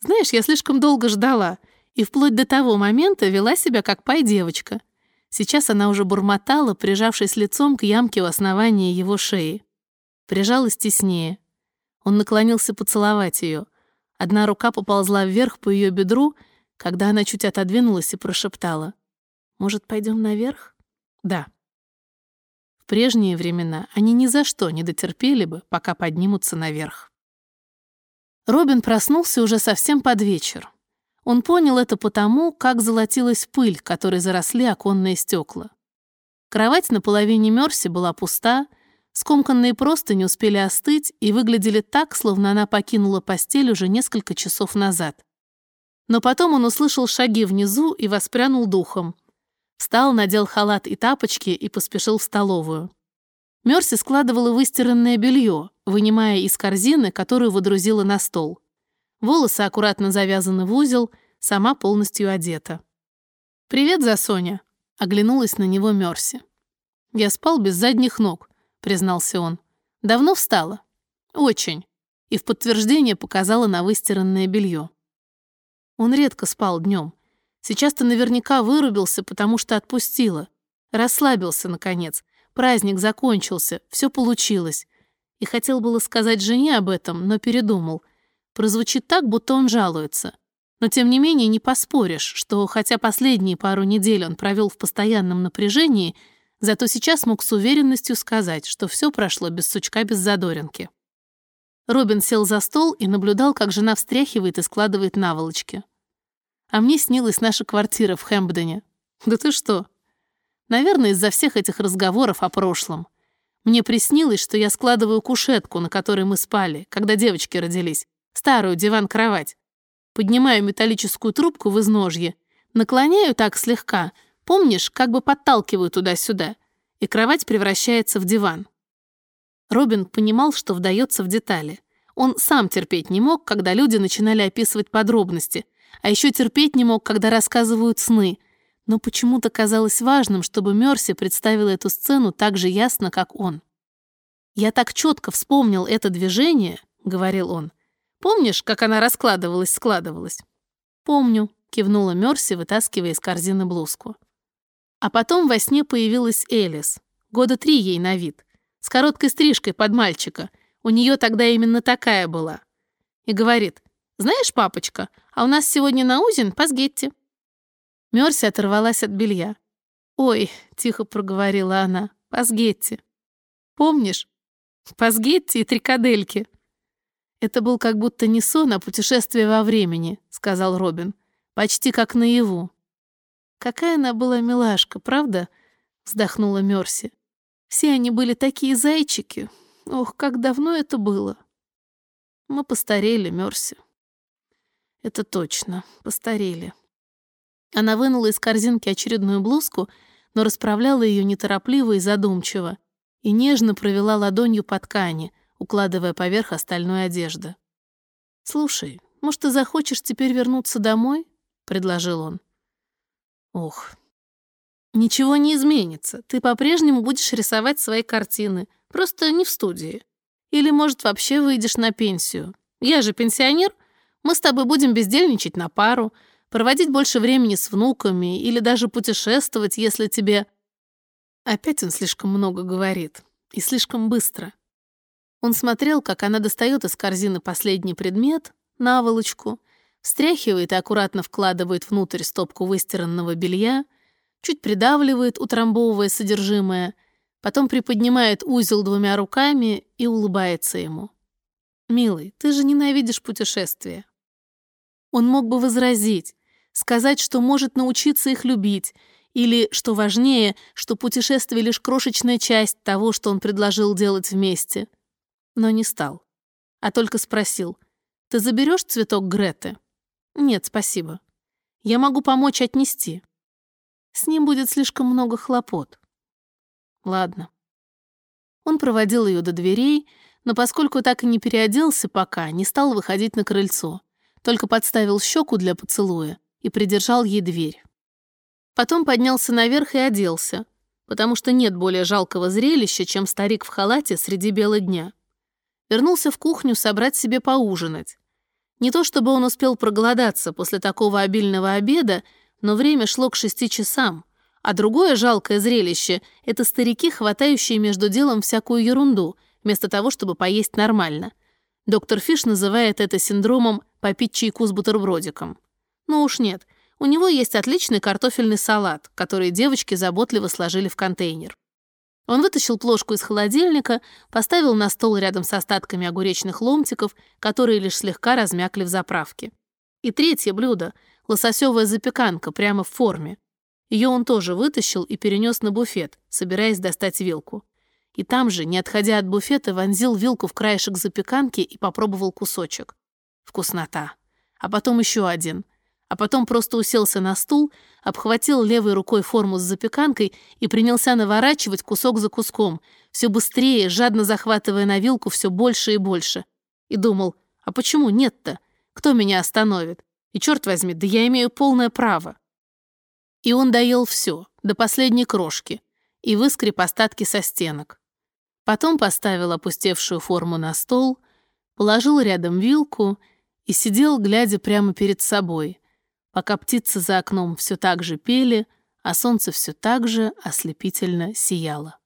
Знаешь, я слишком долго ждала — и вплоть до того момента вела себя как пай-девочка. Сейчас она уже бурмотала, прижавшись лицом к ямке у основания его шеи. Прижалась теснее. Он наклонился поцеловать ее. Одна рука поползла вверх по ее бедру, когда она чуть отодвинулась и прошептала. «Может, пойдем наверх?» «Да». Прежние времена они ни за что не дотерпели бы, пока поднимутся наверх. Робин проснулся уже совсем под вечер. Он понял это потому, как золотилась пыль, которой заросли оконные стекла. Кровать на половине Мерси была пуста, скомканные просто не успели остыть и выглядели так, словно она покинула постель уже несколько часов назад. Но потом он услышал шаги внизу и воспрянул духом. Встал, надел халат и тапочки и поспешил в столовую. Мерси складывала выстиранное белье, вынимая из корзины, которую водрузила на стол. Волосы аккуратно завязаны в узел, сама полностью одета. «Привет, Засоня!» — оглянулась на него Мерси. «Я спал без задних ног», — признался он. «Давно встала?» «Очень». И в подтверждение показала на выстиранное белье. Он редко спал днем. Сейчас-то наверняка вырубился, потому что отпустила. Расслабился, наконец. Праздник закончился, все получилось. И хотел было сказать жене об этом, но передумал — Прозвучит так, будто он жалуется. Но тем не менее не поспоришь, что хотя последние пару недель он провел в постоянном напряжении, зато сейчас мог с уверенностью сказать, что все прошло без сучка, без задоринки. Робин сел за стол и наблюдал, как жена встряхивает и складывает наволочки. А мне снилась наша квартира в Хэмпдоне. Да ты что? Наверное, из-за всех этих разговоров о прошлом. Мне приснилось, что я складываю кушетку, на которой мы спали, когда девочки родились, старую диван-кровать. Поднимаю металлическую трубку в изножье, наклоняю так слегка, помнишь, как бы подталкиваю туда-сюда, и кровать превращается в диван. Робин понимал, что вдается в детали. Он сам терпеть не мог, когда люди начинали описывать подробности, а еще терпеть не мог, когда рассказывают сны. Но почему-то казалось важным, чтобы Мерси представила эту сцену так же ясно, как он. «Я так четко вспомнил это движение», — говорил он, Помнишь, как она раскладывалась-складывалась?» «Помню», — кивнула Мерси, вытаскивая из корзины блузку. А потом во сне появилась Элис. года три ей на вид, с короткой стрижкой под мальчика. У нее тогда именно такая была. И говорит, «Знаешь, папочка, а у нас сегодня на узин по сгетти». Мерси оторвалась от белья. «Ой», — тихо проговорила она, — «по сгетти». «Помнишь? По сгетти и трикадельки». «Это был как будто не сон, а путешествие во времени», — сказал Робин. «Почти как наяву». «Какая она была милашка, правда?» — вздохнула Мерси. «Все они были такие зайчики. Ох, как давно это было!» «Мы постарели, Мерси». «Это точно, постарели». Она вынула из корзинки очередную блузку, но расправляла ее неторопливо и задумчиво, и нежно провела ладонью по ткани — укладывая поверх остальной одежды. «Слушай, может, ты захочешь теперь вернуться домой?» — предложил он. «Ох, ничего не изменится. Ты по-прежнему будешь рисовать свои картины, просто не в студии. Или, может, вообще выйдешь на пенсию. Я же пенсионер, мы с тобой будем бездельничать на пару, проводить больше времени с внуками или даже путешествовать, если тебе...» Опять он слишком много говорит и слишком быстро. Он смотрел, как она достает из корзины последний предмет, наволочку, встряхивает и аккуратно вкладывает внутрь стопку выстиранного белья, чуть придавливает, утрамбовывая содержимое, потом приподнимает узел двумя руками и улыбается ему. «Милый, ты же ненавидишь путешествия». Он мог бы возразить, сказать, что может научиться их любить, или, что важнее, что путешествие — лишь крошечная часть того, что он предложил делать вместе — но не стал. А только спросил, «Ты заберешь цветок Греты?» «Нет, спасибо. Я могу помочь отнести. С ним будет слишком много хлопот». «Ладно». Он проводил ее до дверей, но поскольку так и не переоделся пока, не стал выходить на крыльцо, только подставил щеку для поцелуя и придержал ей дверь. Потом поднялся наверх и оделся, потому что нет более жалкого зрелища, чем старик в халате среди бела дня вернулся в кухню собрать себе поужинать. Не то чтобы он успел проголодаться после такого обильного обеда, но время шло к шести часам, а другое жалкое зрелище — это старики, хватающие между делом всякую ерунду, вместо того, чтобы поесть нормально. Доктор Фиш называет это синдромом «попить чайку с бутербродиком». Ну уж нет, у него есть отличный картофельный салат, который девочки заботливо сложили в контейнер. Он вытащил плошку из холодильника, поставил на стол рядом с остатками огуречных ломтиков, которые лишь слегка размякли в заправке. И третье блюдо — лососевая запеканка прямо в форме. Ее он тоже вытащил и перенес на буфет, собираясь достать вилку. И там же, не отходя от буфета, вонзил вилку в краешек запеканки и попробовал кусочек. Вкуснота. А потом еще один а потом просто уселся на стул, обхватил левой рукой форму с запеканкой и принялся наворачивать кусок за куском, все быстрее, жадно захватывая на вилку все больше и больше. И думал, а почему нет-то? Кто меня остановит? И черт возьми, да я имею полное право. И он доел все, до последней крошки, и выскреб остатки со стенок. Потом поставил опустевшую форму на стол, положил рядом вилку и сидел, глядя прямо перед собой, пока птицы за окном все так же пели, а солнце все так же ослепительно сияло.